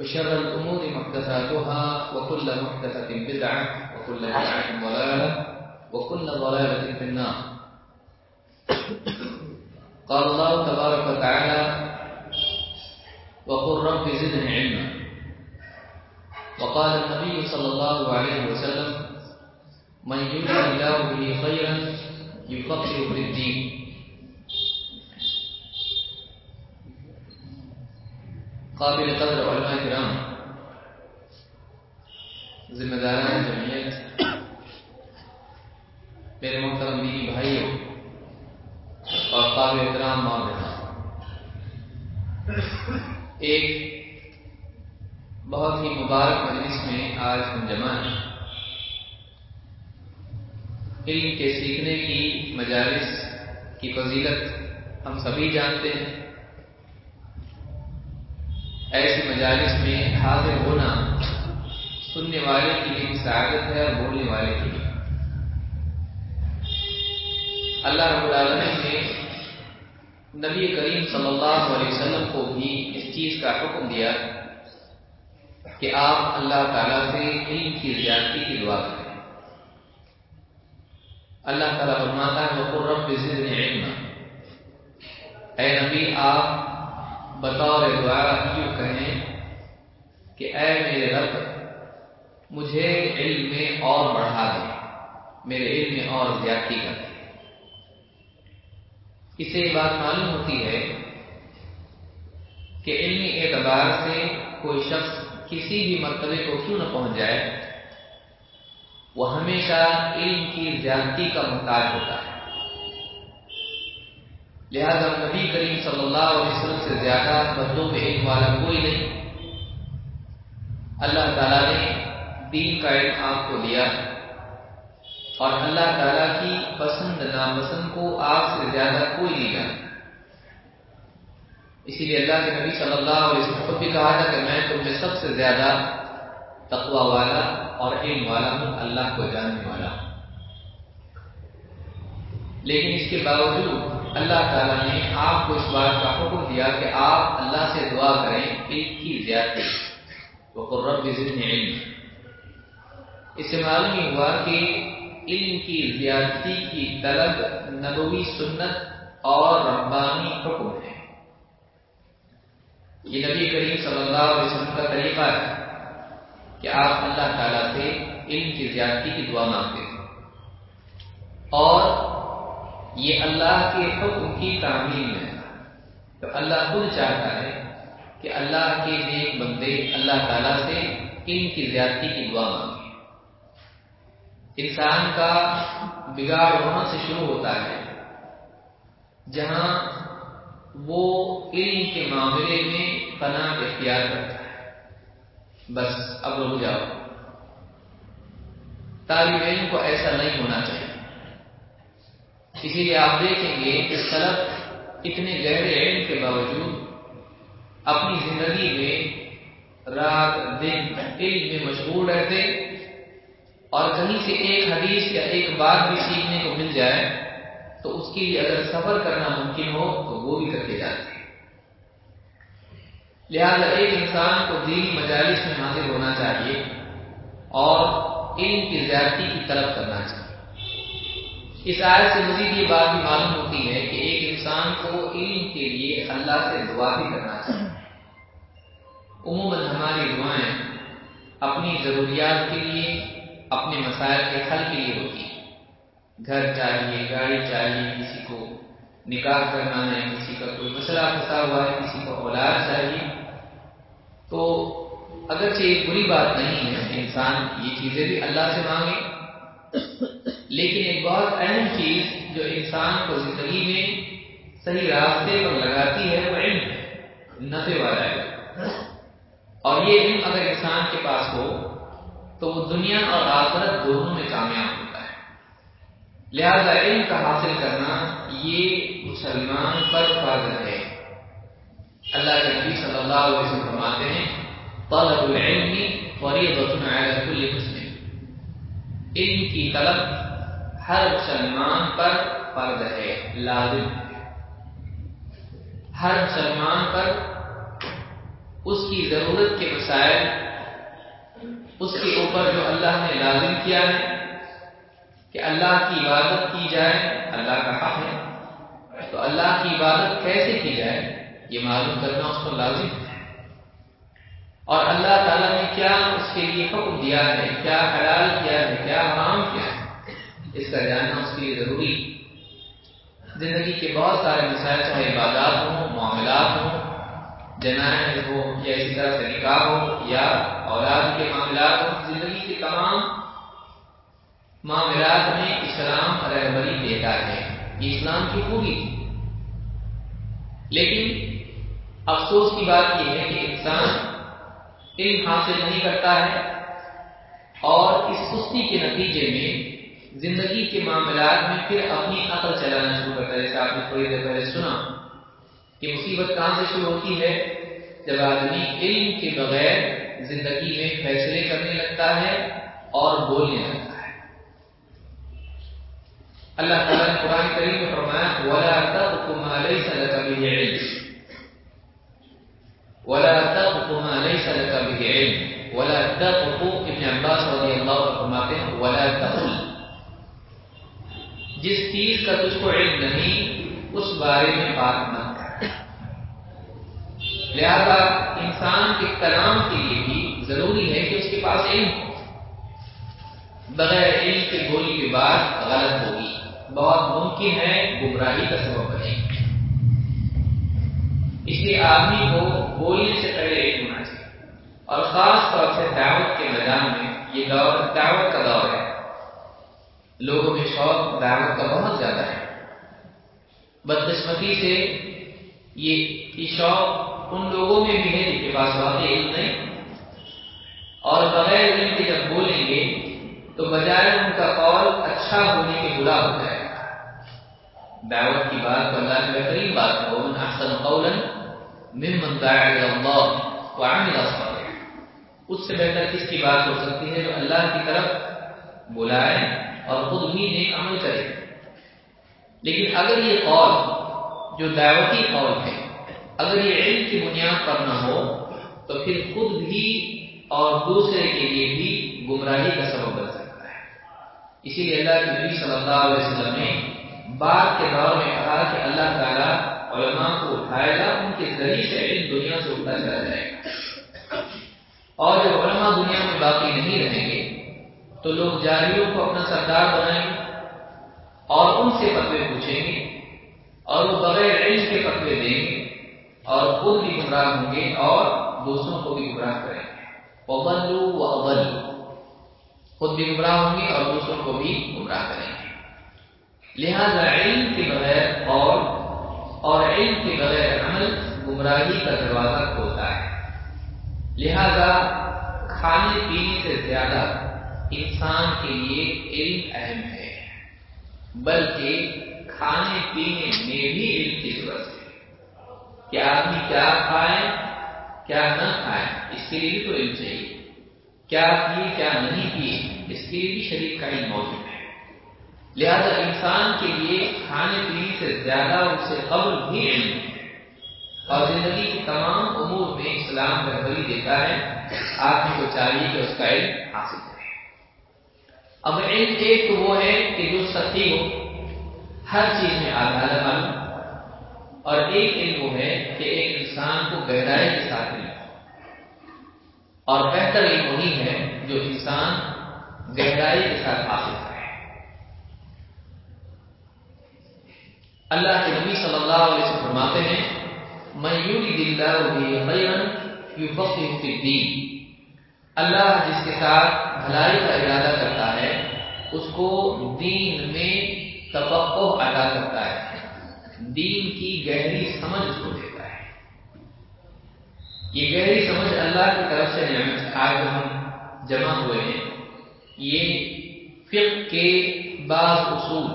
وشر الأمور محدثاتها وكل محدثة بدعة وكل بدعة ضلالة وكل ضلالة في النار. قال الله تبارك وتعالى وقل رب زدني علما. وقال النبي صلى الله عليه وسلم من يريد الله به خيرا يفقه في الدين. قابل قدر علماء کرام۔ ذمہ داران جمعیت، میرے محترم دینی بھائیوں اور قابل احترام معاملہ ایک بہت ہی مبارک مجلس میں آج ہم جمع ہیں۔ علم کے سیکھنے کی مجالس کی فضیلت ہم سبھی جانتے ہیں۔ ایسی مجالس میں حاضر ہونا سننے والے کی بھی سعادت ہے اور بولنے والے کی بھی اللہ رب العالمین نے نبی کریم صلی اللہ علیہ وسلم کو بھی اس چیز کا حکم دیا کہ آپ اللہ تعالیٰ سے علم کی زیادتی کی دعا کریں۔ اللہ تعالیٰ فرماتا ہے رب علم اے نبی، آپ بطور دعا یوں کہیں کہ اے میرے رب، مجھے علم میں اور بڑھا دے، میرے علم میں اور زیادتی کر دے۔ اسے یہ بات معلوم ہوتی ہے کہ علمی اعتبار سے کوئی شخص کسی بھی مرتبے کو کیوں نہ پہنچ جائے، وہ ہمیشہ علم کی زیادتی کا محتاج ہوتا ہے۔ لہذا نبی کریم صلی اللہ علیہ وسلم سے زیادہ بندوں میں علم والا کوئی نہیں۔ اللہ تعالیٰ نے دین کا علم آپ کو دیا اور اللہ تعالیٰ کی پسند ناپسند کو آپ سے زیادہ کوئی نہیں جانتا اسی لیے اللہ کے نبی صلی اللہ علیہ وسلم کو بھی کہا تھا کہ میں تم میں سب سے زیادہ تقوی والا اور علم والا ہوں، اللہ کو جاننے والا ہوں۔ لیکن اس کے باوجود اللہ تعالیٰ نے آپ کو اس بات کا حکم دیا کہ آپ اللہ سے دعا کریں علم کی زیادتی وہ رب علم اس سے معلوم یہ ہوا کہ علم کی زیادتی کی طلب نبوی سنت اور ربانی حکم ہے۔ یہ نبی کریم صلی اللہ علیہ وسلم کا طریقہ ہے کہ آپ اللہ تعالیٰ سے علم کی زیادتی کی دعا مانگتے ہیں۔ اور یہ اللہ کے حکم کی تعمیر ہے۔ تو اللہ خود چاہتا ہے کہ اللہ کے نیک بندے اللہ تعالیٰ سے علم کی زیادتی کی دعا مانگے۔ انسان کا بگاڑ وہاں سے شروع ہوتا ہے جہاں وہ علم کے معاملے میں پناہ اختیار کرتا ہے۔ بس اب رک جاؤ۔ طالب علم کو ایسا نہیں ہونا چاہیے۔ اسی لیے آپ دیکھیں گے کہ سلب اتنے گہرے علم کے باوجود اپنی زندگی میں رات دن علم میں مشغول رہتے اور کہیں سے ایک حدیث یا ایک بات بھی سیکھنے کو مل جائے تو اس کے لیے اگر سفر کرنا ممکن ہو تو وہ بھی کر کے جاتے لہذا ایک انسان کو دینی مجالس میں حاضر ہونا چاہیے اور علم کی زیادتی کی طلب کرنا چاہیے۔ اس آیت سے مزید یہ بات بھی معلوم ہوتی ہے کہ ایک انسان کو علم کے لیے اللہ سے دعا بھی کرنا چاہیے۔ عموماً ہماری دعائیں اپنی ضروریات کے لیے، اپنے مسائل کے حل کے لیے ہوتی ہیں۔ گھر چاہیے، گاڑی چاہیے، کسی کو نکاح کرنا ہے، کسی کا کوئی مسئلہ پھنسا ہوا ہے، کسی کو اولاد چاہیے۔ تو اگرچہ ایک بری بات نہیں ہے، انسان یہ چیزیں بھی اللہ سے مانگے۔ لیکن ایک بہت اہم چیز جو انسان کو زندگی میں صحیح راستے پر لگاتی ہے وہ علم ہے نفع والا ہے۔ اور یہ علم اگر انسان کے پاس ہو تو وہ دنیا اور آخرت دونوں میں کامیاب ہوتا ہے۔ لہذا علم کا حاصل کرنا یہ مسلمان پر فرض ہے۔ اللہ کے نبی صلی اللہ علیہ وسلم فرماتے ہیں، طلب العلم فریضۃ علی کل مسلم۔ علم کی طلب ہر مسلمان پر فرض ہے، لازم ہے۔ ہر مسلمان پر اس کی ضرورت کے مسائل، اس کے اوپر جو اللہ نے لازم کیا ہے، کہ اللہ کی عبادت کی جائے، اللہ کا حق ہے۔ تو اللہ کی عبادت کیسے کی جائے؟ یہ معلوم کرنا اس پر لازم ہے۔ اور اللہ تعالیٰ نے کیا اس کے لیے حکم دیا ہے؟ کیا حلال کیا ہے؟ کیا حرام کیا ہے؟ اس کا جاننا اس کے لیے ضروری زندگی کے بہت سارے مسائل چاہے عبادات ہوں، معاملات ہوں جنائن ہو یا اسی طرح سے نکاح ہو یا اولاد کے معاملات ہوں، زندگی کے تمام معاملات میں اسلام رہبری دیتا ہے۔ یہ اسلام کی خوبی لیکن افسوس کی بات یہ ہے کہ انسان علم حاصل نہیں کرتا ہے اور اس سستی کے نتیجے میں زندگی کے معاملات میں پھر اپنی عقل چلانا شروع کرتا ہے جیسے آپ نے تھوڑی دیر پہلے سنا کہ مصیبت کہاں سے شروع ہوتی ہے؟ جب آدمی علم کے بغیر زندگی میں فیصلے کرنے لگتا ہے اور بولنے لگتا ہے۔ اللہ تعالیٰ نے قرآن کریم میں فرمایا، ولا تقف ما ليس لك به علم۔ ولا تقم ما ليس لك به علم۔ ولا تقف ابن عباس رضی اللہ عنہ فرماتے ہیں، ولا تقل جس چیز کا تجھ کو علم نہیں، اس بارے میں بات نہ کر۔ لہذا انسان کے کلام کے لیے بھی ضروری ہے کہ اس کے پاس علم ہو۔ بغیر علم کے بولی کے بعد غلط ہوگی۔ بہت ممکن ہے گمراہی کا سبب بنے۔ اس لیے آدمی کو بولنے سے پہلے ایک ہونا چاہیے۔ اور خاص طور سے دعوت کے میدان میں یہ دور دعوت کا دور ہے۔ لوگوں میں شوق دعوت کا بہت زیادہ ہے۔ بدقسمتی سے یہ شوق ان لوگوں میں بھی ہے جن کے پاس واقعی علم نہیں۔ اور بغیر علم کے جب بولیں گے، تو بجائے ان کا قول اچھا ہونے کے برا ہو جائے دعوت کی بات اللہ کی بہترین بات ہے ومن احسن قولا ممن دعا الى الله وعمل صالحا۔ اس سے بہتر کس کی بات ہو سکتی ہے؟ جو اللہ کی طرف بلائے۔ اور خود بھی نیک عمل کرے۔ لیکن اگر یہ قول، جو دعوتی قول ہے، اگر یہ علم کی بنیاد پر نہ ہو، تو پھر خود بھی اور دوسرے کے لیے بھی گمراہی کا سبب بن سکتا ہے۔ اسی لیے اللہ کے نبی صلی اللہ علیہ وسلم نے بعد کے دور میں کہا کہ اللہ تعالیٰ علماء کو اٹھائے گا ان کے ذریعے سے علم دنیا سے اٹھا چلا جائے گا۔ اور جب علماء دنیا میں باقی نہیں رہیں گے تو لوگ جاہلیوں کو اپنا سردار بنائیں گے اور ان سے فتوے پوچھیں گے اور وہ بغیر علم کے فتوے دیں گے اور خود بھی گمراہ ہوں گے اور دوسروں کو بھی گمراہ کریں گے۔ ابلو و ابلو خود بھی گمراہ ہوں گے اور دوسروں کو بھی گمراہ کریں گے۔ لہذا علم کے بغیر اور اور علم کے بغیر عمل گمراہی کا دروازہ کھولتا ہے۔ لہذا کھانے پینے سے زیادہ انسان کے لیے علم اہم ہے، بلکہ کھانے پینے میں بھی علم کی ضرورت ہے۔ کہ آدمی کیا کھائے، کیا نہ کھائے، اس کے لیے بھی تو علم چاہیے۔ کیا پیے، کیا نہیں پیے، اس کے لیے بھی شریف کا علم موجود ہے۔ لہذا انسان کے لیے کھانے پینے سے زیادہ اس سے قبل بھی علم ہے۔ اور زندگی کے تمام امور میں اسلام رہبری دیتا ہے۔ آدمی کو چاہیے کہ اس کا علم حاصل کرے اب علم ایک تو وہ ہے کہ جو سچی ہو، ہر چیز میں آدھار معلوم اور ایک علم وہ ہے کہ ایک انسان کو گہرائی کے ساتھ علم اور بہتر علم وہی ہے جو انسان گہرائی کے ساتھ حاصل کرے۔ اللہ کے نبی صلی اللہ علیہ وسلم فرماتے ہیں میں اللہ جس کے ساتھ بھلائی کا ارادہ کرتا ہے، اس کو دین میں توقع ادا کرتا ہے۔ دین کی گہری سمجھ اس کو دیتا ہے۔ یہ گہری سمجھ اللہ کی طرف سے آج ہم جمع ہوئے ہیں۔ یہ فقہ کے بعض اصول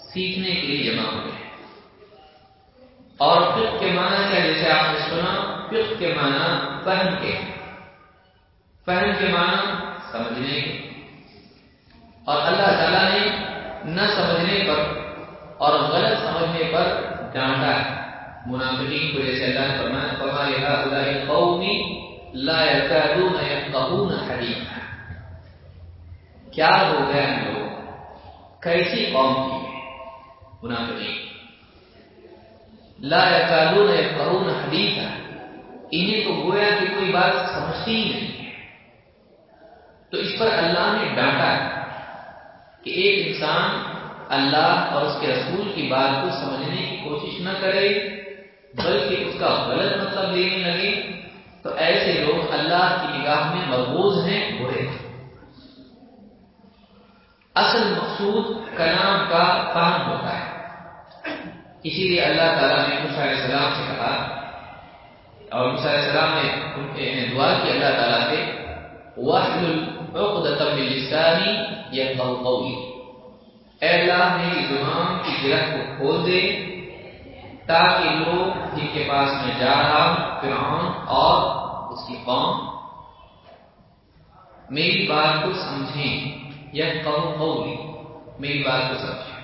سیکھنے کے لیے جمع ہوئے ہیں۔ اور فقہ کے معنی کیا جیسے آپ نے سنا، فقہ کے معنی فہم کے فہم کے معنی سمجھنے کے۔ اور اللہ تعالیٰ نے نہ سمجھنے پر اور غلط سمجھنے پر ڈانٹا ہے۔ منافقین کو جیسے اللہ نے فرمایا، فما يهؤلاء القوم لا يكادون يفقهون حديثا. کیا ہو گیا ہم لوگ؟ کیسی قوم کی منافقین۔ لا يكادون يفقهون حديثا۔ انہیں تو گویا کہ کوئی بات سمجھتی ہی نہیں۔ تو اس پر اللہ نے ڈانٹا ہے کہ ایک انسان اللہ اور اس کے رسول کی بات کو سمجھنے کی کوشش نہ کرے، بلکہ اس کا غلط مطلب لینے لگے، تو ایسے لوگ اللہ کی نگاہ میں مربوز ہیں، برے اصل مقصود کلام کا فہم ہوتا ہے۔ اسی لیے اللہ تعالیٰ نے علیہ السلام سے کہا اور علیہ السلام نے دعا کی اللہ تعالیٰ سے اے اللہ میری زبان کی گرہ کو کھول دے تاکہ لوگ جن کے پاس میں جا رہا ہوں، فرعون اور اس کی قوم، میری بات کو سمجھیں یا قوم قولی، میری بات کو سمجھیں۔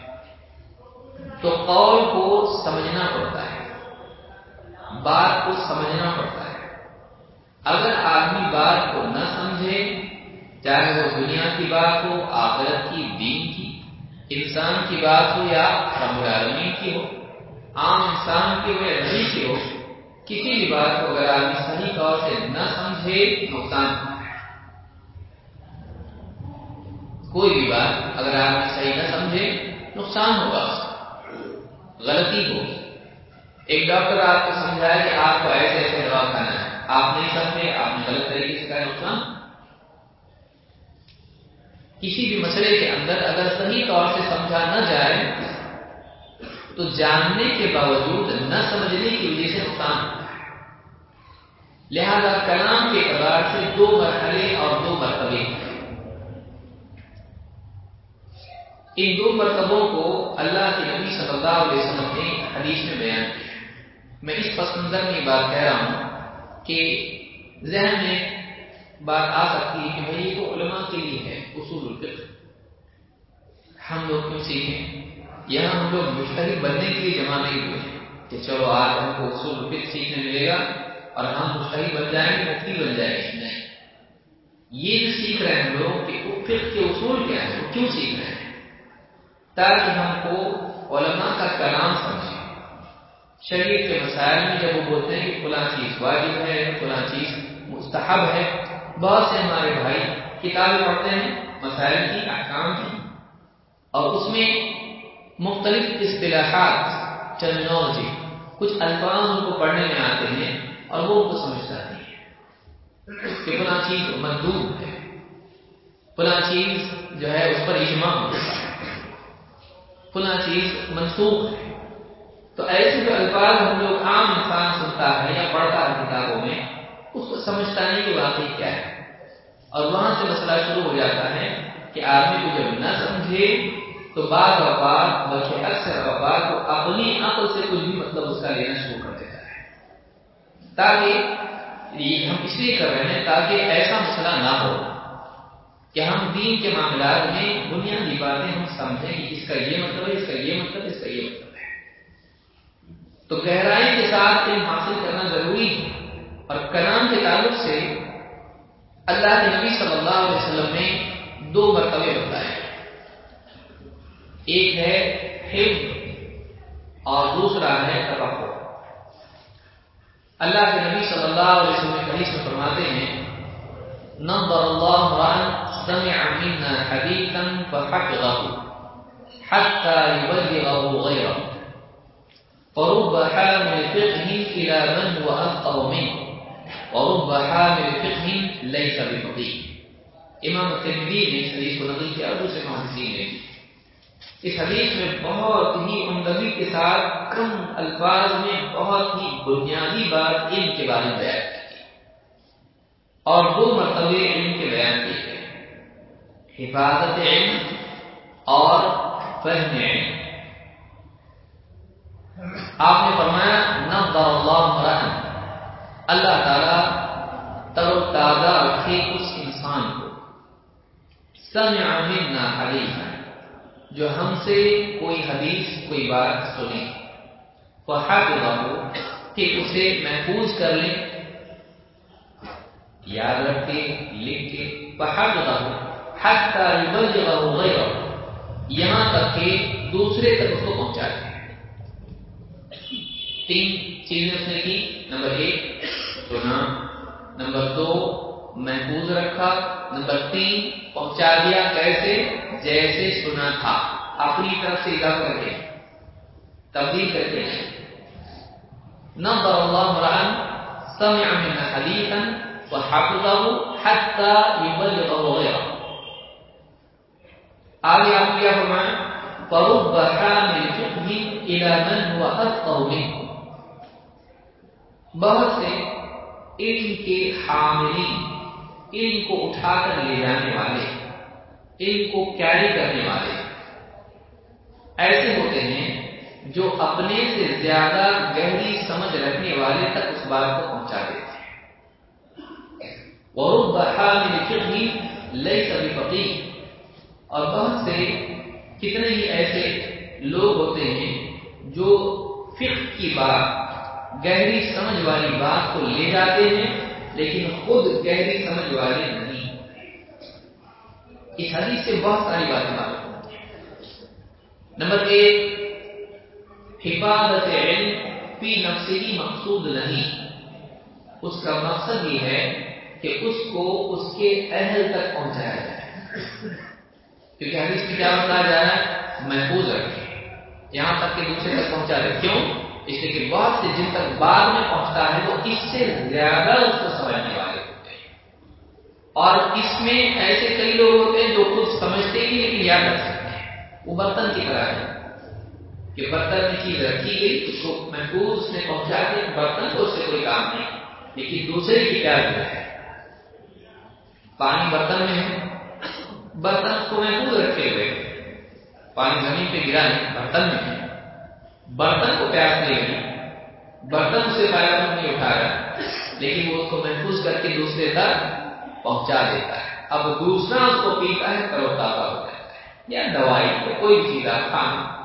تو قول کو سمجھنا پڑتا ہے، بات کو سمجھنا پڑتا ہے۔ اگر آدمی بات کو نہ سمجھے، چاہے وہ دنیا کی بات ہو، آخرت کی، دین کی، انسان کی بات ہو یا رب العالمین کی ہو، عام انسان کی ہو یا نبی کی ہو، کسی بھی بات کو اگر آدمی صحیح طور سے نہ سمجھے، نقصان کوئی بھی بات اگر آدمی صحیح نہ سمجھے، نقصان ہوگا غلطی ہوگی۔ ایک ڈاکٹر آپ کو سمجھایا کہ آپ کو ایسے ایسے دوا کھانا ہے۔ آپ نہیں سمجھے آپ نے غلط طریقے سے کہا نقصان کسی بھی مسئلے کے اندر اگر صحیح طور سے سمجھا نہ جائے، تو جاننے کے باوجود نہ سمجھنے کی وجہ سے نقصان لہذا کلام کے اعتبار سے دو مرحلے اور دو مرتبے ان دو مرتبوں کو اللہ کے نبی صلی اللہ علیہ وسلم نے حدیث میں بیان کیا۔ میں اس پس منظر میں یہ بات کہہ رہا ہوں کہ ذہن میں بات آ سکتی ہے کہ بھائی یہ تو علماء کے لیے ہے، اصول الفقہ۔ ہم لوگ کیوں سیکھیں یہاں ہم لوگ مشتری بننے کے لیے جمع نہیں ہوئے کہ چلو آج ہم کو اصول فکر سیکھنے ملے گا اور ہم مشتری بن جائیں گے، مفتی بن جائیں گے۔ نہیں۔ یہ سیکھ رہے ہیں ہم لوگ کہ فکر کے اصول کیا ہے وہ کیوں سیکھ رہے ہیں؟ تاکہ ہم کو علماء کا کلام سمجھیں۔ شریعت کے مسائل میں جب وہ بولتے ہیں کہ فلاں چیز واجب ہے، فلاں چیز مستحب ہے، بہت سے ہمارے بھائی کتابیں پڑھتے ہیں، مسائل کی، احکام کی، اور اس میں مختلف اصطلاحات ٹرمینالوجی کچھ الفاظ ان کو پڑھنے میں آتے ہیں اور وہ ان کو سمجھ جاتے ہیں کہ فلاں چیز مندوب ہے۔ فلاں چیز جو ہے اس پر اجماع ہوتا ہے۔ فلاں چیز منسوخ ہے۔ تو ایسے جو الفاظ ہم لوگ عام انسان سنتا ہے یا پڑھتا ہے کتابوں میں، اس کو سمجھتا نہیں کہ واقعی کیا ہے؟ اور وہاں سے مسئلہ شروع ہو جاتا ہے کہ آدمی کو جب نہ سمجھے تو بعض اوقات، بلکہ اکثر اوقات کو اپنی عقل سے کچھ بھی مطلب اس کا لینا شروع کر دیتا ہے۔ تاکہ یہ ہم اس لیے کر رہے ہیں تاکہ ایسا مسئلہ نہ ہو کہ ہم دین کے معاملات میں بنیادی باتیں ہم سمجھیں کہ اس کا یہ مطلب ہے، اس کا یہ مطلب اس کا یہ مطلب۔ تو گہرائی کے ساتھ علم حاصل کرنا ضروری ہے۔ اور کلام کے تعلق سے اللہ کے نبی صلی اللہ علیہ وسلم نے دو مرتبے بتائے۔ ایک ہے حفظ اور دوسرا ہے تبق اللہ کے نبی صلی اللہ علیہ وسلم حدیث میں فرماتے ہیں نظر الله رأن سمع منا حديثا فحفظه حتى يبلغه غيره. فرب حامل فقه إلى من هو أفقه منه. ورب حامل فقه ليس بفقيه. امام الترمذی نے اس حدیث کو نقل کیا، دوسرے محدثین نے اس حدیث میں بہت ہی عمدگی کے ساتھ کم الفاظ میں بہت ہی بنیادی بات علم کے بارے میں بیان کی اور دو مرتبے علم کے بیان کیے گئے حفاظت علم اور فہم علم. آپ نے فرمایا، نظر اللہ مرحم۔ اللہ تعالی تر و تازہ رکھے اس انسان کو۔ سمع منا حدیثا جو ہم سے کوئی حدیث، کوئی بات سنے۔ فحفظہ کہ اسے محفوظ کر لیں یاد رکھ کے لکھ کے۔ فحفظہ حتی یبلغہ غیرہ یہاں تک کہ دوسرے تک اس کو پہنچا دیں تین چیزیں اس نے کی۔ نمبر ایک سنا نمبر دو، محفوظ رکھا۔ نمبر تین، پہنچا دیا کیسے؟ جیسے سنا تھا۔ اپنی طرف سے اضافہ کر کے۔ تبدیل کر کے۔ نظر الله امرأ سمع من حديثا وحفظه حتى يبلغه غيره۔ آگے آپ کیا فرمائیں فرب حامل فقه الى من هو افقه منه۔ بہت سے علم کے حاملین، علم کو اٹھا کر لے جانے والے، علم کو کیری کرنے والے۔ ایسے ہوتے ہیں جو اپنے سے زیادہ گہری سمجھ رکھنے والے تک اس بات کو پہنچا دیتے ہیں۔ اور بحال لکھی لئی سبھی پتی اور بہت سے کتنے ہی ایسے لوگ ہوتے ہیں جو فقہ کی بات گہری سمجھ والی بات کو لے جاتے ہیں، لیکن خود گہری سمجھ والے نہیں۔ اس حدیث سے بہت ساری باتیں معلوم ہوتی ہیں۔ نمبر ایک، حفاظت علم فی نفسی مقصود نہیں۔ اس کا مقصد یہ ہے کہ اس کو اس کے اہل تک پہنچایا جائے۔ کیونکہ حدیث میں کیا بتایا جا رہا ہے؟ محفوظ رکھے۔ یہاں تک کہ دوسرے تک پہنچا دے۔ کیوں؟ اس لیے کہ بہت سے جن تک بعد میں پہنچتا ہے، وہ اس سے زیادہ اس کو سمجھنے والے ہوتے ہیں۔ اور اس میں ایسے کئی لوگ ہوتے ہیں جو خود سمجھتے ہی لیکن یاد رکھ سکتے ہیں۔ وہ برتن کی طرح ہے۔ کہ برتن میں چیز رکھی گئی، اس کو محفوظ اس نے پہنچا کے برتن کو اس سے کوئی کام نہیں۔ لیکن دوسرے کی کیا ہے؟ پانی برتن میں ہے۔ برتن کو محفوظ رکھے ہوئے۔ پانی زمین پہ گرا نہیں، برتن میں ہے۔ برتن کو پیاس نہیں لگی برتن سے فائدہ نہیں اٹھایا لیکن وہ اس کو محفوظ کر کے دوسرے تک پہنچا دیتا ہے۔ اب دوسرا اس کو پیتا ہے تازہ ہو جاتا ہے۔ یا دوائی یا کوئی چیز آپ کھانا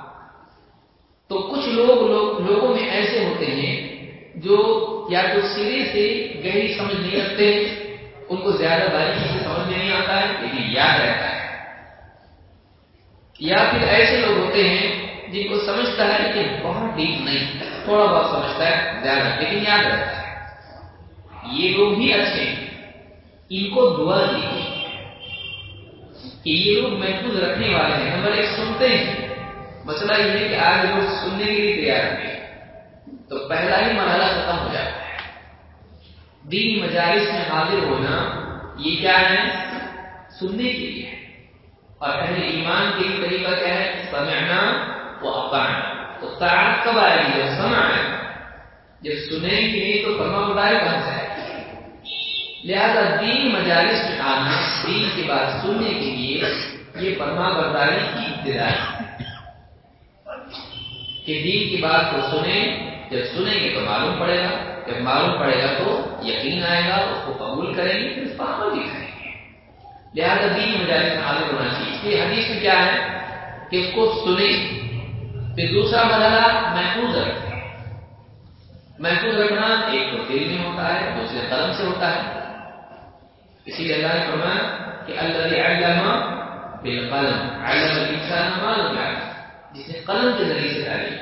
تو کچھ لوگ لوگ، لوگوں میں ایسے ہوتے ہیں جو یا تو سرے سے گہری سمجھ نہیں رکھتے، ان کو زیادہ باریکی سے سمجھ میں نہیں آتا ہے، لیکن یاد رہتا ہے۔ یا پھر ایسے لوگ ہوتے ہیں جی، جن کو سمجھتا ہے لیکن بہت ڈیپ نہیں، تھوڑا بہت سمجھتا ہے زیادہ لیکن یاد رہتا ہے۔ یہ لوگ بھی اچھے ہیں۔ ان کو دعا دیجیے کہ یہ لوگ محفوظ رکھنے والے ہیں۔ نمبر ایک، سنتے ہیں۔ مسئلہ یہ ہے کہ آج لوگ سننے کے لیے تیار ہیں تو پہلا ہی مرحلہ ختم ہو جاتا ہے۔ دین مجالس میں حاضر ہونا، یہ کیا ہے؟ سننے کے لیے اور اہل ایمان کے لیے طریقہ کیا ہے؟ سمعنا و اقانا تو ساتھ کب آئے گی؟ جب سمع ہے جب سنیں گے تو فرما بردار بن جائے۔ لہذا دین مجالس میں آنا، دین کی بات سننے کے لیے یہ فرما برداری کی ابتدا ہے۔ کہ دین کی بات کو سنیں، جب سنیں گے تو معلوم پڑے گا۔ جب معلوم پڑے گا تو یقین آئے گا، اس کو قبول کریں گے، پھر اس پر عمل بھی کریں گے۔ لہٰذا دین مجالس میں حاضر ہونا چاہیے۔ اس لیے حدیث میں کیا ہے؟ کہ اس کو سنیں۔ پھر دوسرا مرحلہ محفوظ رکھیں محفوظ رکھنا ایک تو دل میں ہوتا ہے، دوسرے قلم سے ہوتا ہے۔ اسی لیے اللہ نے فرمایا کہ اللہ علم بالقلم، علم الانسان ما لم يعلم، جس نے قلم کے ذریعے سے ڈالی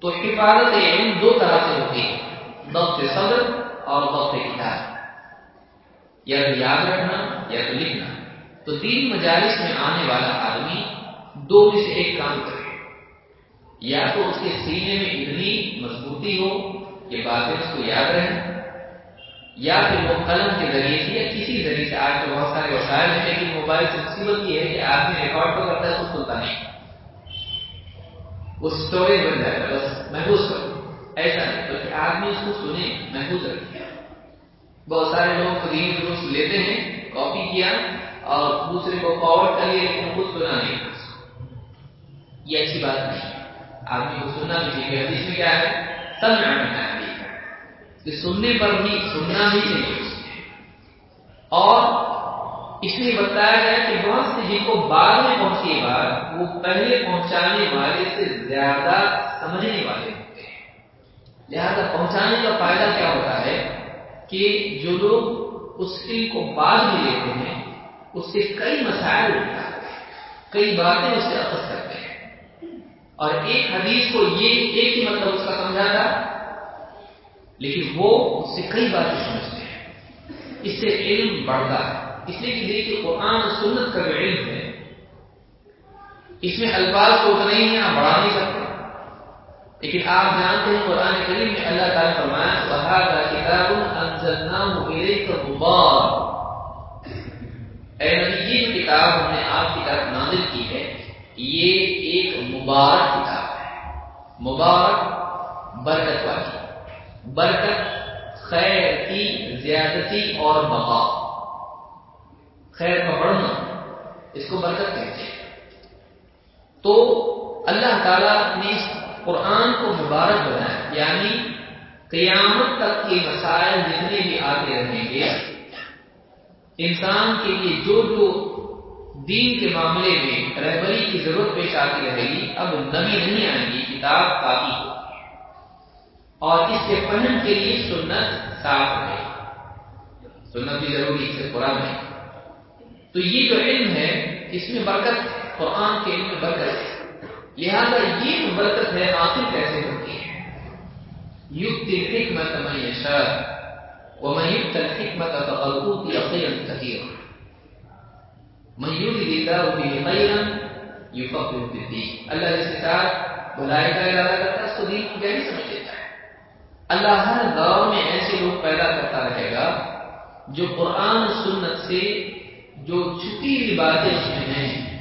تو حفاظت علم دو طرح سے ہوتی ہے، ضبط صدر اور ضبط کتاب۔ یا تو یاد رکھنا یا تو لکھنا۔ تو دین مجالس میں آنے والا آدمی دو میں سے ایک کام کرے۔ یا تو اس کے سینے میں اتنی مضبوطی ہو کہ باتیں اس کو یاد رہیں، یا پھر وہ قلم کے ذریعے سے یا کسی ذریعے سے، آج تو بہت سارے وسائل ہیں، لیکن موبائل سے مصیبت یہ ہے کہ آدمی ریکارڈ تو کرتا ہے تو سنتا نہیں۔ وہ اسٹوریج بن جاتا ہے، بس محفوظ کرو ایسا نہیں، بلکہ آدمی اس کو سنے، محفوظ رکھے۔ بہت سارے لوگ دین درست لیتے ہیں کاپی کیا اور دوسرے کو فارورڈ کر لیا، لیکن خود سنا نہیں یہ اچھی بات نہیں۔ آدمی کو سننا بھی چاہیے حدیث میں کیا ہے سب میں کہ سننے پر بھی، سننا بھی چاہیے اور اس لیے بتایا گیا کہ بہت سے جن کو بعد میں پہنچی بات وہ پہلے پہنچانے والے سے زیادہ سمجھنے والے ہوتے ہیں۔ لہذا پہنچانے کا فائدہ کیا ہوتا ہے کہ جو لوگ اس علم کو بعد میں لیتے ہیں، اس سے کئی مسائل اٹھاتے ہیں، کئی باتیں اس سے اخذ کرتے ہیں۔ اور ایک حدیث کو یہ ایک ہی مطلب اس کا سمجھا تھا، لیکن وہ اس سے کئی باتیں سمجھتے ہیں۔ اس سے علم بڑھتا ہے۔ اس لیے کہ دیکھیے، قرآن سنت کا جو علم ہے، اس میں الفاظ کو اتنا ہی ہے آپ بڑھا نہیں سکتے۔ لیکن آپ جانتے ہیں قرآن کریم میں اللہ تعالیٰ فرمایا، وَهَذَا كِتَابٌ أَنزَلْنَاهُ إِلَيْكَ مُبَارَ اے نبی، یہ جو کتاب ہم نے آپ کی طرف نازل کی ہے یہ ایک مبارک کتاب ہے۔ مبارک برکت والی۔ برکت خیر کی، زیادتی اور بقا۔ خیر کا بڑھنا اس کو برکت کہتے ہیں۔ تو اللہ تعالیٰ نے اس قرآن کو مبارک بنایا یعنی قیامت تک کے مسائل جتنے بھی آتے رہیں گے۔ انسان کے لیے جو جو دین کے معاملے میں رہبری کی ضرورت پیش آتی رہے گی، اب نبی نہیں آئے گی، کتاب کافی ہو اور اس کے پڑھنے کے لیے سنت صاف رہے سنت بھی ضروری سے قرآن ہے تو یہ جو علم ہے، اس میں برکت، قرآن کے علم میں برکت ہے۔ لہذا یہ جو برکت ہے حاصل کیسے ہوتی ہے؟ یوگ حکمت میں یشر ومن يؤت الحكمة فقد أوتي خيرا كثيرا من يريد الله به خيرا يفقه في الدين اللہ جس کے ساتھ بھلائی کا ارادہ کرتا ہے اس کو دین کو گہری سمجھ لیتا ہے۔ اللہ ہر دور میں ایسے لوگ پیدا کرتا رہے گا جو قرآن سنت سے جو چھپی ہوئی باتیں اس میں ہیں،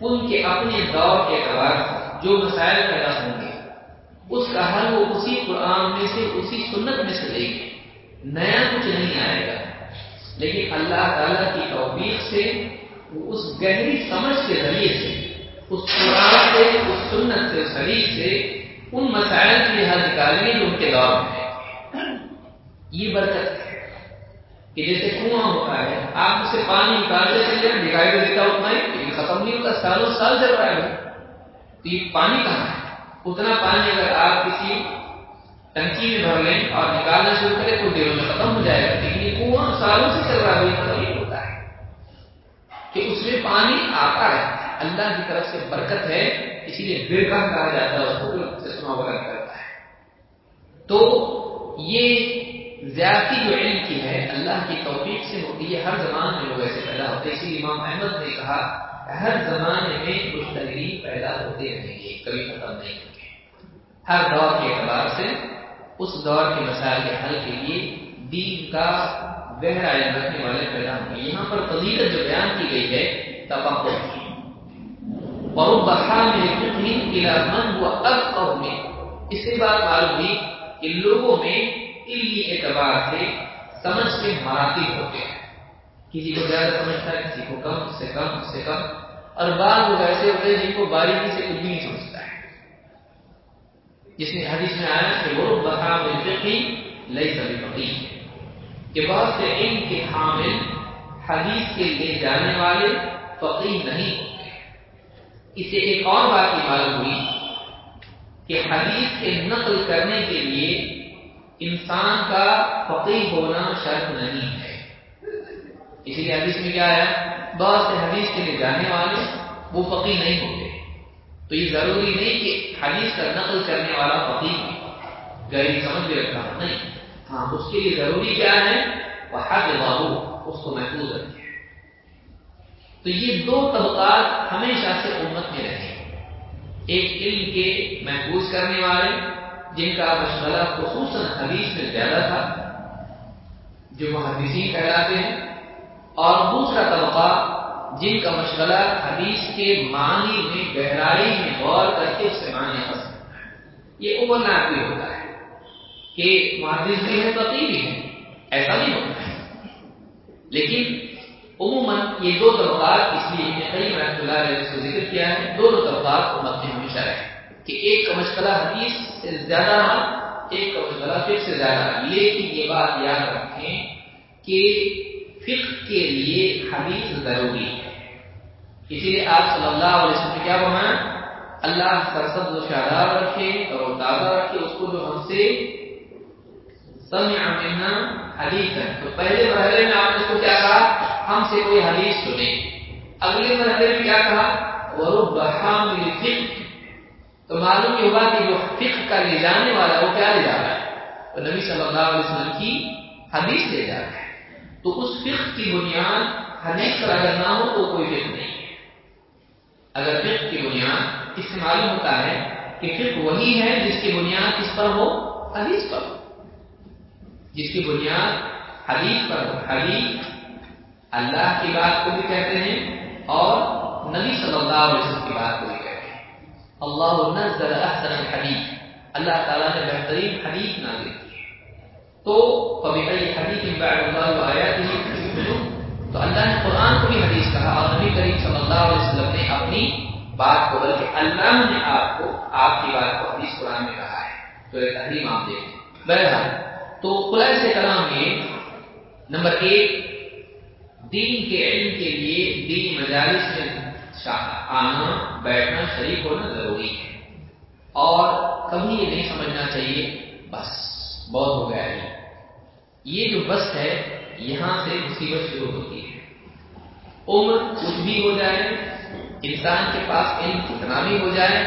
ان کے اپنے دور کے اعتبار جو مسائل پیدا ہوں گے، اس کا حل وہ اسی قرآن میں سے، اسی سنت میں سے لیں گے۔ نیا کچھ نہیں آئے گا۔ لیکن اللہ تعالی کی توفیق سے اس گہری سمجھ کے ذریعے سے، اس قرآن سے، اس سنت سے اس حدیث سے ان مسائل کے حل نکالیں جو ان کے دور میں ہے۔ یہ برکت ہے کہ جیسے کنواں ہوتا ہے، آپ اسے پانی نکالتے چلے دکھائی تو دیتا اتنا ہی ختم نہیں ہوتا، سالوں سال چل رہا ہے۔ تو یہ پانی کہاں ہے؟ اتنا پانی اگر آپ کسی ٹنکی میں بھر لیں اور نکالنا شروع کریں، تو دنوں میں ختم ہو جائے گا۔ لیکن یہ کنواں سالوں سے چل رہا ہے ختم ہے کہ اس میں پانی آتا ہے۔ اللہ کی طرف سے برکت ہے، اسی لیے برکا کہا جاتا ہے اس کو چشمہ برکت کرتا ہے۔ تو یہ زیادتی جو علم کی ہے، اللہ کی توفیق سے ہوتی ہے، ہر زمان میں لوگ ایسے پیدا ہوتے اسی امام احمد نے کہا، ہر زمانے میں مشترین پیدا ہوتے رہیں گے، کبھی ختم نہیں ہوں گے۔ ہر دور کے اعتبار سے، اس دور کے مسائل کے حل کے لیے دین کا گہرا علم رکھنے والے پیدا ہوں گے یہاں پر فضیلت جو بیان کی گئی ہے تبقع اور بہا میں ہوا اب میں اس کے بعد معلوم ہوئی کہ لوگوں میں علمی اعتبار سے سمجھ کے مراتب ہوتے ہیں کسی کو زیادہ سمجھتا ہے کسی کو کم اس سے کم اس سے کم اور بعض لوگ ایسے ہوتے ہیں جن کو باریکی سے کچھ بھی نہیں سمجھتا ہے جس نے حدیث میں آیا کہ وہ بتا فقی لئی سبھی فقی کہ بہت سے علم کے حامل حدیث کے لے جانے والے فقی نہیں ہوتے اسے ایک اور بات یہ معلوم ہوئی کہ حدیث کے نقل کرنے کے لیے انسان کا فقی ہونا شرط نہیں ہے۔ اسی لیے حدیث میں کیا ہے بہت سے حدیث کے لیے جانے والے وہ فقی نہیں ہوتے۔ تو یہ ضروری نہیں کہ حدیث کا نقل کرنے والا فقی گہری سمجھ بھی نہیں۔ ہاں اس کے لیے ضروری کیا ہے؟ وہ حد بابو اس کو محفوظ رکھے تو یہ دو طبقات ہمیشہ سے امت میں رہے ایک علم کے محفوظ کرنے والے، جن کا مشغلہ خصوصاً حدیث میں زیادہ تھا، جو محدثین کہلاتے ہیں۔ اور دوسرا طبقہ، جن کا مشغلہ حدیث کے معنی میں، گہرائی میں غور کر کے اس سے معنی حسن یہ اوور بھی ہوتا ہے۔ کہ محدث بھی ہے فقیر بھی ہے، ایسا نہیں ہوتا ہے۔ لیکن عموماً یہ دو طبقات، اس لیے کئی رحمۃ اللہ علیہ کو ذکر کیا ہے، دونوں طبقات امت میں ہمیشہ رہے۔ کہ ایک کا مشغلہ حدیث سے زیادہ رہا ایک کا مشغلہ فقہ سے زیادہ رہا لیکن یہ بات یاد رکھیں کہ فقہ کے لیے حدیث ضروری ہے۔ اسی لیے آپ صلی اللہ علیہ وسلم نے کیا بنایا اللہ سرسد و شاداب رکھے اور تازہ رکھے، اس کو جو ہم سے حدیث ہے تو پہلے مرحلے میں آپ نے اس کو کیا کہا؟ ہم سے کوئی حدیث سنے اگلے مرحلے میں کیا کہا؟ ورب حامل فقہ تو معلوم یہ ہوا کہ جو فقہ کا لے جانے والا وہ کیا لے جا رہا ہے؟ وہ نبی صلی اللہ علیہ وسلم کی حدیث لے جا رہا ہے۔ تو اس فقہ کی بنیاد حدیث پر اگر نہ ہو تو کوئی فقہ نہیں ہے۔ اگر فقہ کی بنیاد اس سے معلوم ہوتا ہے کہ فقہ وہی ہے جس کی بنیاد کس پر ہو، حدیث پر ہو۔ جس کی بنیاد حدیث پر ہو حدیث اللہ کی بات کو بھی کہتے ہیں اور نبی صلی اللہ علیہ وسلم کی بات کو بھی کہتے ہیں۔ اللہ نزل احسن الحدیث۔ اللہ تعالیٰ نے بہترین حدیث نازل کی تو کبھی کئی حدیث بعد اللہ و آیات تو اللہ نے قرآن کو بھی حدیث کہا اور نبی کریم صلی اللہ علیہ وسلم نے اپنی بات کو، بلکہ اللہ نے آپ کو، آپ کی بات کو حدیث قرآن میں کہا ہے۔ تو یہ تحریم آپ دیکھیں۔ بہرحال تو خلاص کلام یہ نمبر ایک، دین کے علم کے لیے دین مجالس میں آنا، بیٹھنا شریک ہونا ضروری ہے۔ اور کبھی یہ نہیں سمجھنا چاہیے، بس، بہت ہو گیا ہے۔ یہ جو بس ہے، یہاں سے مصیبت شروع ہوتی ہے۔ عمر کچھ بھی ہو جائے، انسان کے پاس علم کتنا بھی ہو جائے،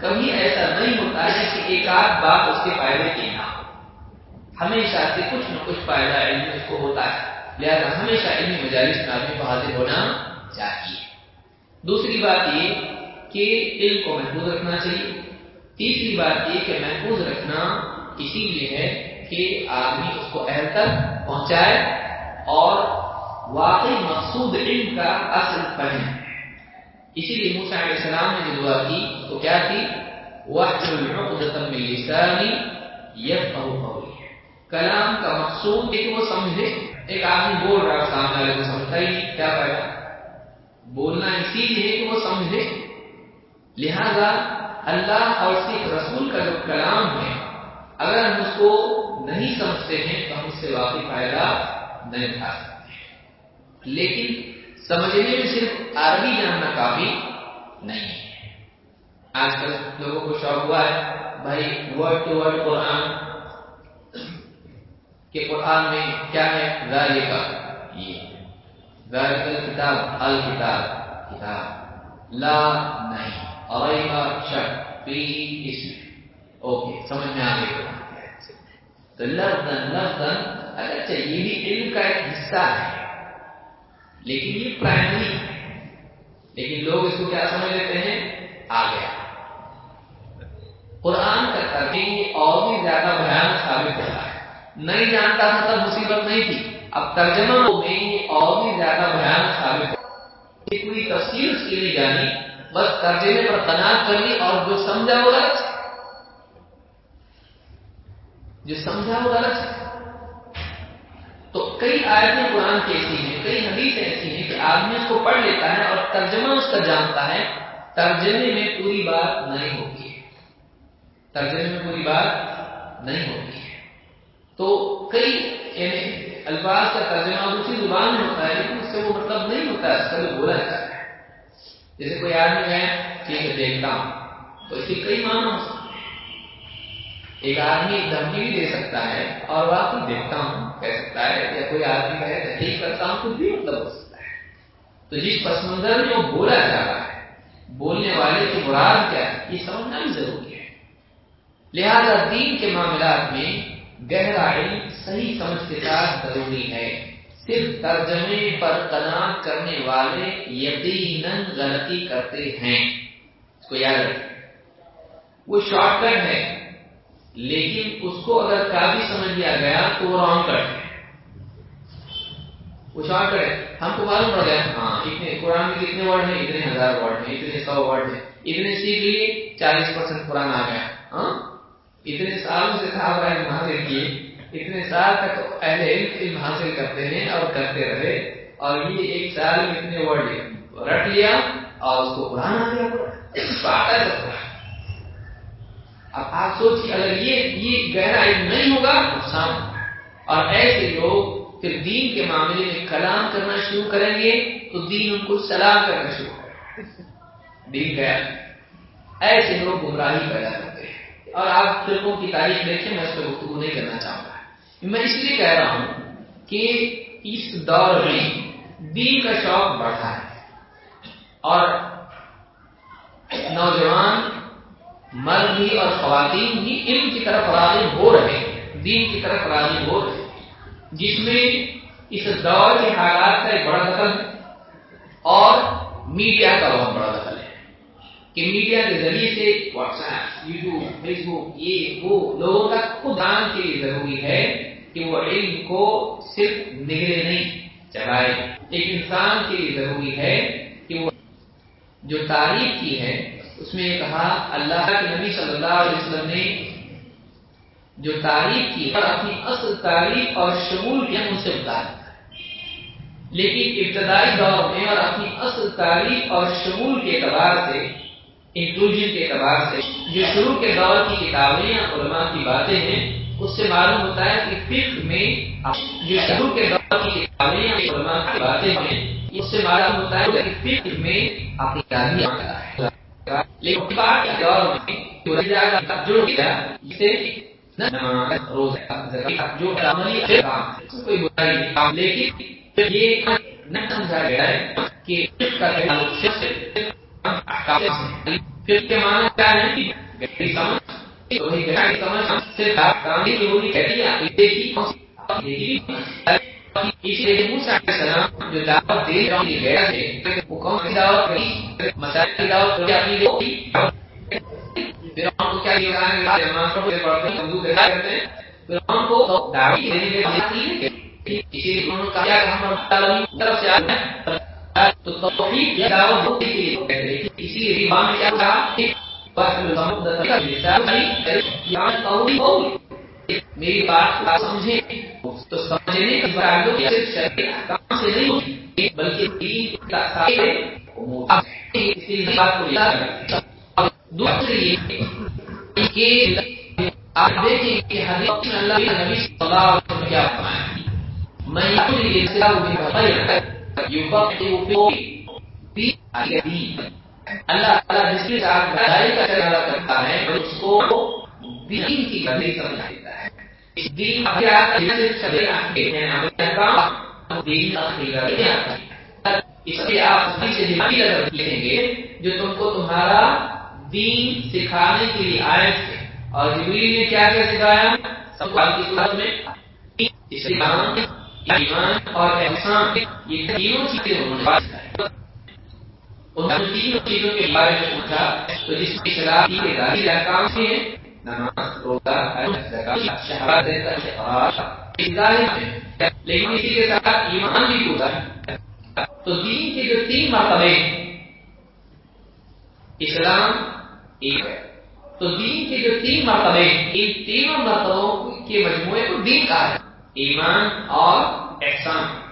کبھی ایسا نہیں ہوتا ہے کہ ایک آدھ بات اس کے فائدے کی نہ ہو۔ ہمیشہ سے کچھ نہ کچھ فائدہ علم اس کو ہوتا ہے۔ لہذا ہمیشہ علمی مجالس میں آدمی کو حاضر ہونا چاہیے۔ دوسری بات یہ کہ علم کو محفوظ رکھنا چاہیے۔ تیسری بات یہ کہ محفوظ رکھنا اسی لیے ہے کہ آدمی اس کو اہل تک پہنچائے اور واقعی مقصود علم کا اصل پڑھے اسی لیے موسیٰ علیہ السلام نے جو دعا کی تو کیا تھی وَحْجُ الْعُقْدَةً مِّن لِسَانِ يَفْقَهُ قَوْلِي۔ کلام کا مقصود ہے کہ وہ سمجھے ایک آدمی بول رہا سامنے والے کو سمجھتا ہی نہیں، کیا فائدہ؟ بولنا اسی لیے کہ وہ سمجھے لہذا اللہ اور صرف رسول کا جو کلام ہے، اگر ہم اس کو نہیں سمجھتے ہیں، تو ہم اس سے واقعی فائدہ نہیں اٹھا سکتے لیکن سمجھنے میں صرف عربی جاننا کافی نہیں ہے۔ آج کل لوگوں کو شوق ہوا ہے، بھائی ورڈ ٹو ورڈ قرآن کہ قرآن میں کیا ہے؟ ذالے کا یہ کتاب الکتاب کتاب. لا نہیں اور شک. پی اس میں اوکے، سمجھ میں آ گئی تو لفظن لفظن اگرچہ یہ بھی علم کا ایک حصہ ہے، لیکن یہ پرائمری ہے. لیکن لوگ اس کو کیا سمجھ لیتے ہیں؟ آ گیا قرآن نہیں جانتا تھا تب مصیبت نہیں تھی۔ اب ترجمہ میں اور بھی زیادہ بیان ثابت ہو پوری تفصیل اس کے لیے جانی۔ بس ترجمے پر تناز کر لی اور جو سمجھا وہ غلط جو سمجھا وہ غلط تو کئی آیتیں قرآن کی ایسی ہیں، کئی حدیث ایسی ہیں کہ آدمی اس کو پڑھ لیتا ہے اور ترجمہ اس کا جانتا ہے۔ ترجمے میں پوری بات نہیں ہوتی ہے۔ ترجمے میں پوری بات نہیں ہوتی۔ ہے تو کئی یعنی الفاظ کا ترجمہ دوسری زبان میں ہوتا ہے، لیکن اس سے وہ مطلب نہیں ہوتا ہے، اس کا جو بولا جاتا ہے۔ جیسے کوئی آدمی ہے ٹھیک ہے دیکھتا ہوں، تو اس کے کئی معنی ہو سکتے ایک آدمی دھمکی بھی دے سکتا ہے اور واقعی دیکھتا ہوں، کہہ سکتا ہے، یا کوئی آدمی کہے تحقیق کرتا ہوں کچھ بھی مطلب ہو سکتا ہے۔ تو جس پس منظر میں وہ بولا جا رہا ہے، بولنے والے کی مراد کیا ہے، یہ سمجھنا بھی ضروری ہے۔ لہذا دین کے معاملات میں گہرا علم صحیح سمجھ کے ساتھ ضروری ہے۔ صرف ترجمے پر تناز کرنے والے یقیناً غلطی کرتے ہیں۔ اس کو یاد رکھیں۔ وہ شارٹ کٹ ہے، لیکن اس کو اگر کافی سمجھ لیا گیا تو وہ رانگ کٹ ہے۔ وہ شارٹ کٹ ہے۔ ہم کو معلوم پڑ گیا۔ ہاں اتنے قرآن میں کتنے ورڈ ہیں، اتنے ہزار ورڈ ہیں، اتنے سو ورڈ ہیں۔ اتنے سیکھ لیے، چالیس پرسینٹ قرآن آ گیا۔ ہاں؟ اتنے سالوں سے صحابہ علم حاصل کیے اتنے سال تک اہل علم علم حاصل کرتے ہیں اور کرتے رہے، اور یہ ایک سال میں اتنے ورڈ رٹ لیا اور اس کو قرآن آ گیا اب آپ سوچیے اگر یہ یہ گہرا علم نہیں ہوگا، نقصان اور ایسے لوگ پھر دین کے معاملے میں کلام کرنا شروع کریں گے، تو دین ان کو سلام کرنا شروع کرے۔ دین گیا۔ ایسے لوگ گمراہی پیدا کرتے ہیں۔ اور آپ فرقوں کی تاریخ دیکھیں، میں اس پہ گفتگو نہیں کرنا چاہوں گا۔ میں اس لیے کہہ رہا ہوں کہ اس دور میں دین کا شوق بڑھا ہے اور نوجوان، مرد بھی اور خواتین بھی علم کی طرف راغب ہو رہے ہیں، دین کی طرف راغب ہو رہے ہیں۔ جس میں اس دور کے حالات کا ایک بڑا دخل ہے اور میڈیا کا بہت بڑا دخل ہے۔ کہ میڈیا کے ذریعے سے WhatsApp YouTube Facebook یہ وہ لوگوں کا خود دان کے لیے ضروری ہے کہ وہ علم کو صرف نگلے نہیں چلائے، ایک انسان کے لیے ضروری ہے کہ وہ جو تعریف کی ہے، اس میں یہ کہا، اللہ کے نبی صلی اللہ علیہ وسلم نے جو تعریف کی اور اپنی اصل تعریف اور شمول کے ان سے بتایا لیکن ابتدائی دور میں اور اپنی اصل تعریف اور شمول کے اعتبار سے انکلوژن کے اعتبار سے جو شروع کے دور کی کتابیں یا علماء کی باتیں ہیں، اس سے معلوم ہوتا ہے کہ فکر میں جو شروع کے دور کی کتابیں یا علماء کی باتیں ہیں، اس سے معلوم ہوتا ہے کہ فکر میں اپنی تعلیم ہے۔ لیکن بات کے دور میں جو جو کیا جسے جو کوئی برائی لیکن یہ نہ سمجھا گیا ہے کہ پھر کے معنی کیا ہے گہری سمجھ وہی گہری سمجھ صرف گاندھی کی بولی کہتی ہے اس لیے موسیٰ علیہ السلام جو دعوت دے رہا ہوں گیا ہے وہ کون سی دعوت کری مسائل کی دعوت کری اپنی لوگی پھر کو کیا یہ کہا ہے نماز کو پڑھتے ہیں ہندو کرتے ہیں پھر کو دعوت دینے کے لیے اسی لیے انہوں نے کہا کہ ہم تعلیم طرف سے آتے ہیں اسی میری بات تو سمجھنے کی نہیں بلکہ دوسری آپ دیکھیں کہ اللہ نبی صلی اللہ علیہ وسلم کیا فرمایا؟ میں اللہ تعالیٰ جس کے ساتھ بدائی کا چلا کرتا ہے اس کو دین کی گندی سمجھا دیتا ہے۔ دین کیا اس لیے آپ سے لکھیں گے، جو تم کو تمہارا دین سکھانے کے لیے آئے تھے۔ اور جبریل نے کیا کیا سکھایا؟ سب کی صورت میں۔ اسلام ایمان اور احسان یہ تینوں چیزیں انہوں نے سکھایا ان تینوں چیزوں کے بارے میں پوچھا تو جس کی شراب کی ظاہری احکام سے ہیں نماز، روزہ شہادت لیکن اسی کے ساتھ ایمان بھی پورا ہے۔ تو دین کے جو تین مرتبے اسلام ایک ہے۔ تو دین کے جو تین مرتبے ان تینوں مرتبوں کے مجموعے کو دین کہا ہے۔ ایمان اور احسان۔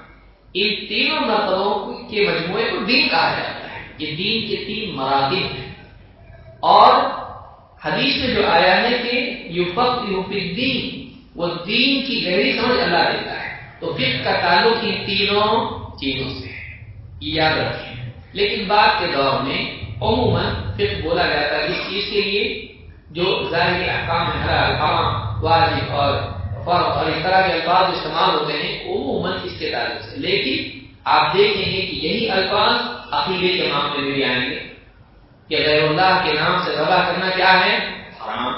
ان تینوں مرتبوں کے مجموعے کو دین کہا جاتا ہے۔ یہ دین کے تین مراتب ہیں۔ اور حدیث میں جو آیا ہے کہ یو فخ دین وہ دین کی گہری سمجھ اللہ دیتا ہے۔ تو فکر کا تعلق ان تینوں چیزوں سے ہے۔ یاد رکھیں۔ لیکن بعد کے دور میں عموماً فکر بولا جاتا ہے۔ اس چیز کے لیے جو ظاہری احکام حرام واجب اور فرق اور اس طرح کے الفاظ استعمال ہوتے ہیں عموماً اس کے تعلق سے۔ لیکن آپ دیکھیں گے کہ یہی الفاظ عقیدے کے معاملے میں بھی آئیں گے کہ غیر اللہ کے نام سے ذبح کرنا کیا ہے؟ حرام۔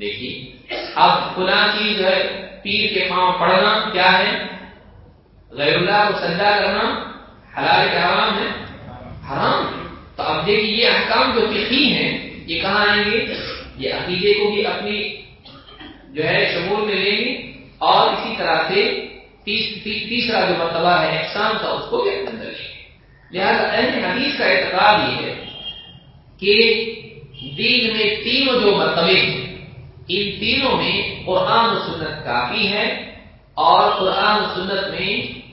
دیکھیے، اب فلاں چیز ہے، پیر کے پاؤں پڑھنا کیا ہے؟ غیر اللہ کو سجا کرنا حلال کے حرام ہے؟ حرام۔ تو اب دیکھیے، یہ احکام جو فقی ہیں، یہ کہاں آئیں گے؟ یہ عقیدے کو بھی اپنی جو ہے شمول میں لیں گے اور اسی طرح سے تیسرا جو مرتبہ ہے احسان کا اس کو بھی اندر لیں گے۔ لہٰذا اہم حدیث کا اعتقاد یہ ہے کہ دین میں تینوں جو مرتبے ہیں، ان تینوں میں قرآن و سنت کافی ہے اور قرآن و سنت میں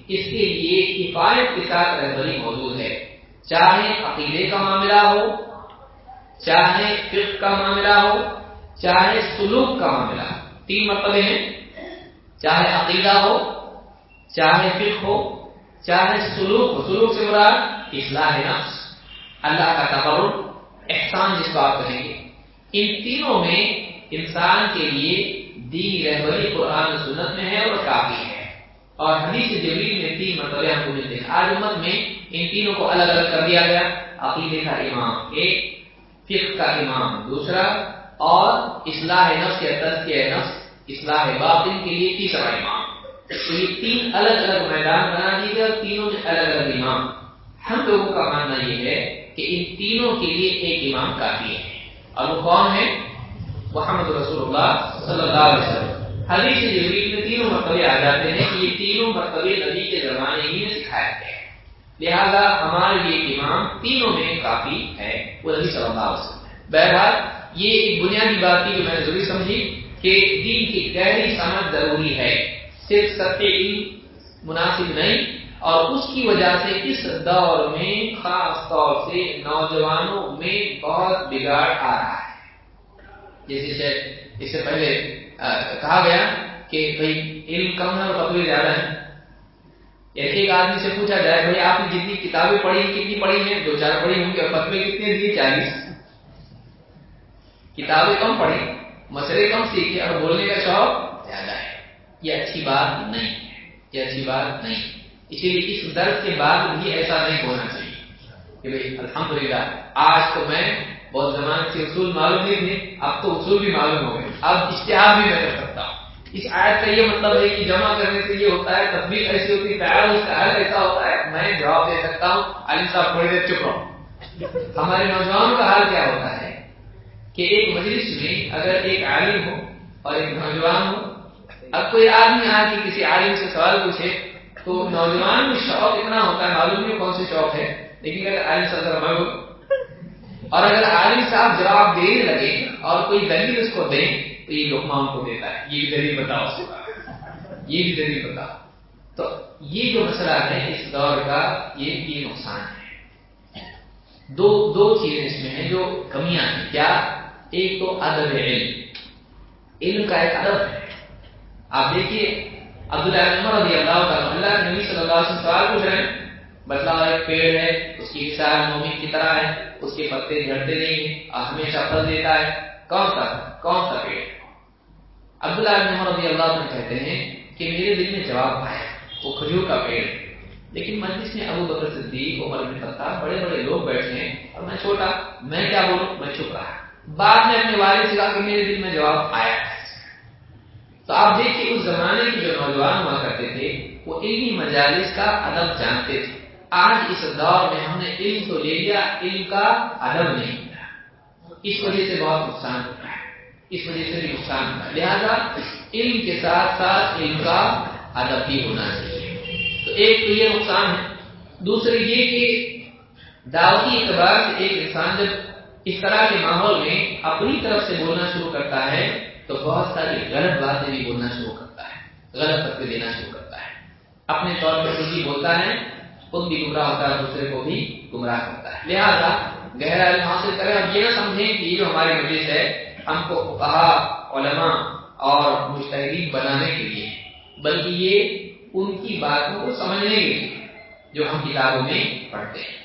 اس کے لیے کفایت کے ساتھ رہبری موجود ہے۔ چاہے عقیدے کا معاملہ ہو، چاہے فقہ کا معاملہ ہو، چاہے سلوک کا معاملہ ہو۔ تین مرتبے ہیں۔ چاہے عقیدہ ہو، چاہے فقہ ہو، چاہے سلوک ہو۔ سلوک سے مراد اصلاح نفس، اللہ کا تقرر، احسان جس کو آپ کہیں گے۔ ان تینوں میں انسان کے لیے دین رہبری قرآن سنت میں ہے اور کافی ہے۔ اور حدیث جبریل میں تین مرتبہ ہم کو ملتے ہیں آج امت میں ان تینوں کو الگ الگ کر دیا گیا۔ عقیدے کا امام ایک، فقہ کا امام دوسرا اور اصلاح نفس یا تزکیہ نفس؟ اصلاح باطن کے لیے تیسرا امام تو یہ تین الگ الگ میدان بنا دیے گئے اور تینوں میں الگ الگ امام۔ ہم لوگوں کا ماننا یہ ہے کہ ان تینوں کے لیے ایک امام کافی ہے۔ اور وہ کون ہے محمد رسول اللہ صلی اللہ علیہ وسلم۔ حدیث جبریل میں تینوں مرتبے آ جاتے ہیں کہ یہ تینوں مرتبے نبی کے زمانے ہی میں سکھایا گیا لہذا ہمارے لیے امام تینوں میں کافی ہے، وہ نبی صلی اللہ علیہ وسلم بہرحال یہ ایک بنیادی بات تھی جو میں نے ضروری سمجھی کہ دین کی گہری سمجھ ضروری ہے۔ صرف سطح علم مناسب نہیں، اور اس کی وجہ سے اس دور میں خاص طور سے نوجوانوں میں بہت بگاڑ آ رہا ہے۔ جیسے شاید اس سے پہلے کہا گیا کہ بھائی، علم کم ہے اور فتوے زیادہ ہیں۔ یعنی ایک آدمی سے پوچھا جائے، بھائی، آپ نے جتنی کتابیں پڑھی، کتنی پڑھی ہیں؟ دو چار پڑھی ہوں گے اور فتوے کتنے دیے؟ چالیس۔ کتابیں کم پڑھی مسئلے کم سیکھے اور بولنے کا شوق زیادہ ہے۔ یہ اچھی بات نہیں ہے۔ یہ اچھی بات نہیں۔ اسی لیے اس درد کے بعد بھی ایسا نہیں ہونا چاہیے کہ بھائی الحمدللہ، آج تو میں بہت زمانے سے اصول معلوم نہیں تھے، اب تو اصول بھی معلوم ہو گئے۔ اب اشتہار بھی میں کر سکتا ہوں۔ اس آیت کا یہ مطلب ہے کہ جمع کرنے سے یہ ہوتا ہے تصویر ایسی ہوتی ہے اس کا حل ایسا ہوتا ہے، میں جواب دے سکتا ہوں عالم صاحب تھوڑی دیر چپ رہو۔ ہمارے نوجوانوں کا حال کیا ہوتا ہے؟ کہ ایک مجلس میں اگر ایک عالم ہو اور ایک نوجوان ہو، اب کوئی آدمی آ کے کسی عالم سے سوال پوچھے، تو نوجوان میں شوق اتنا ہوتا ہے، معلوم نہیں کون سے شوق ہے، لیکن اگر عالم صاحب اور اگر عالم صاحب جواب دینے لگے اور کوئی دلیل اس کو دیں تو یہ لکمان کو دیتا ہے۔ یہ بھی دلیل بتاؤ یہ بھی دلیل بتاؤ۔ تو یہ جو مسئلہ ہے، اس دور کا یہ بھی نقصان ہے۔ دو دو چیزیں اس میں ہیں جو کمیاں ہیں۔ کیا ایک تو ادب علم۔ علم کا ایک ادب ہے۔ آپ دیکھیے، عبداللہ عمر رضی اللہ کا اللہ کے نبی صلی اللہ علیہ وسلم سوال پوچھ رہے ہیں۔ بتلا ایک پیڑ ہے، اس کی مثال مومن کی طرح ہے، اس کے پتے جھڑتے نہیں ہیں اور ہمیشہ پھل دیتا ہے۔ کون سا کون سا پیڑ؟ عبداللہ بن رضی اللہ عنہ کہتے ہیں کہ میرے دل میں جواب آیا، وہ کھجور کا پیڑ۔ لیکن مجلس میں ابو بکر صدیق، عمر بن خطاب، بڑے بڑے لوگ بیٹھے ہیں اور میں چھوٹا، میں کیا بولوں؟ میں چھپ رہا۔ بعد میں اپنے والد سے کہا کہ میرے دل میں جواب آیا۔ تو آپ دیکھیے، اس زمانے کے جو نوجوان ہوا کرتے تھے، وہ علمی مجالس کا ادب جانتے تھے۔ آج اس دور میں ہم نے علم تو لے لیا، علم کا ادب نہیں کیا اس وجہ سے بہت نقصان ہوتا ہے۔ اس وجہ سے بھی نقصان ہوتا ہے۔ لہذا علم کے ساتھ ساتھ علم کا ادب بھی ہونا چاہیے۔ تو ایک تو یہ نقصان ہے۔ دوسرے یہ کہ دعوتی اعتبار سے ایک انسان جب اس طرح کے ماحول میں اپنی طرف سے بولنا شروع کرتا ہے تو بہت ساری غلط باتیں بھی بولنا شروع کرتا ہے، غلط فتوے دینا شروع کرتا ہے۔ اپنے طور پر کچھ بولتا ہے، خود بھی گمراہ ہوتا ہے دوسرے کو بھی گمراہ کرتا ہے۔ لہذا گہرا علم حاصل کریں اب یہ نہ سمجھیں کہ یہ جو ہماری مجلس ہے، ہم کو کہا علماء اور مشتحرین بنانے کے لیے بلکہ یہ ان کی باتوں کو سمجھنے کے لیے جو ہم کتابوں میں پڑھتے ہیں۔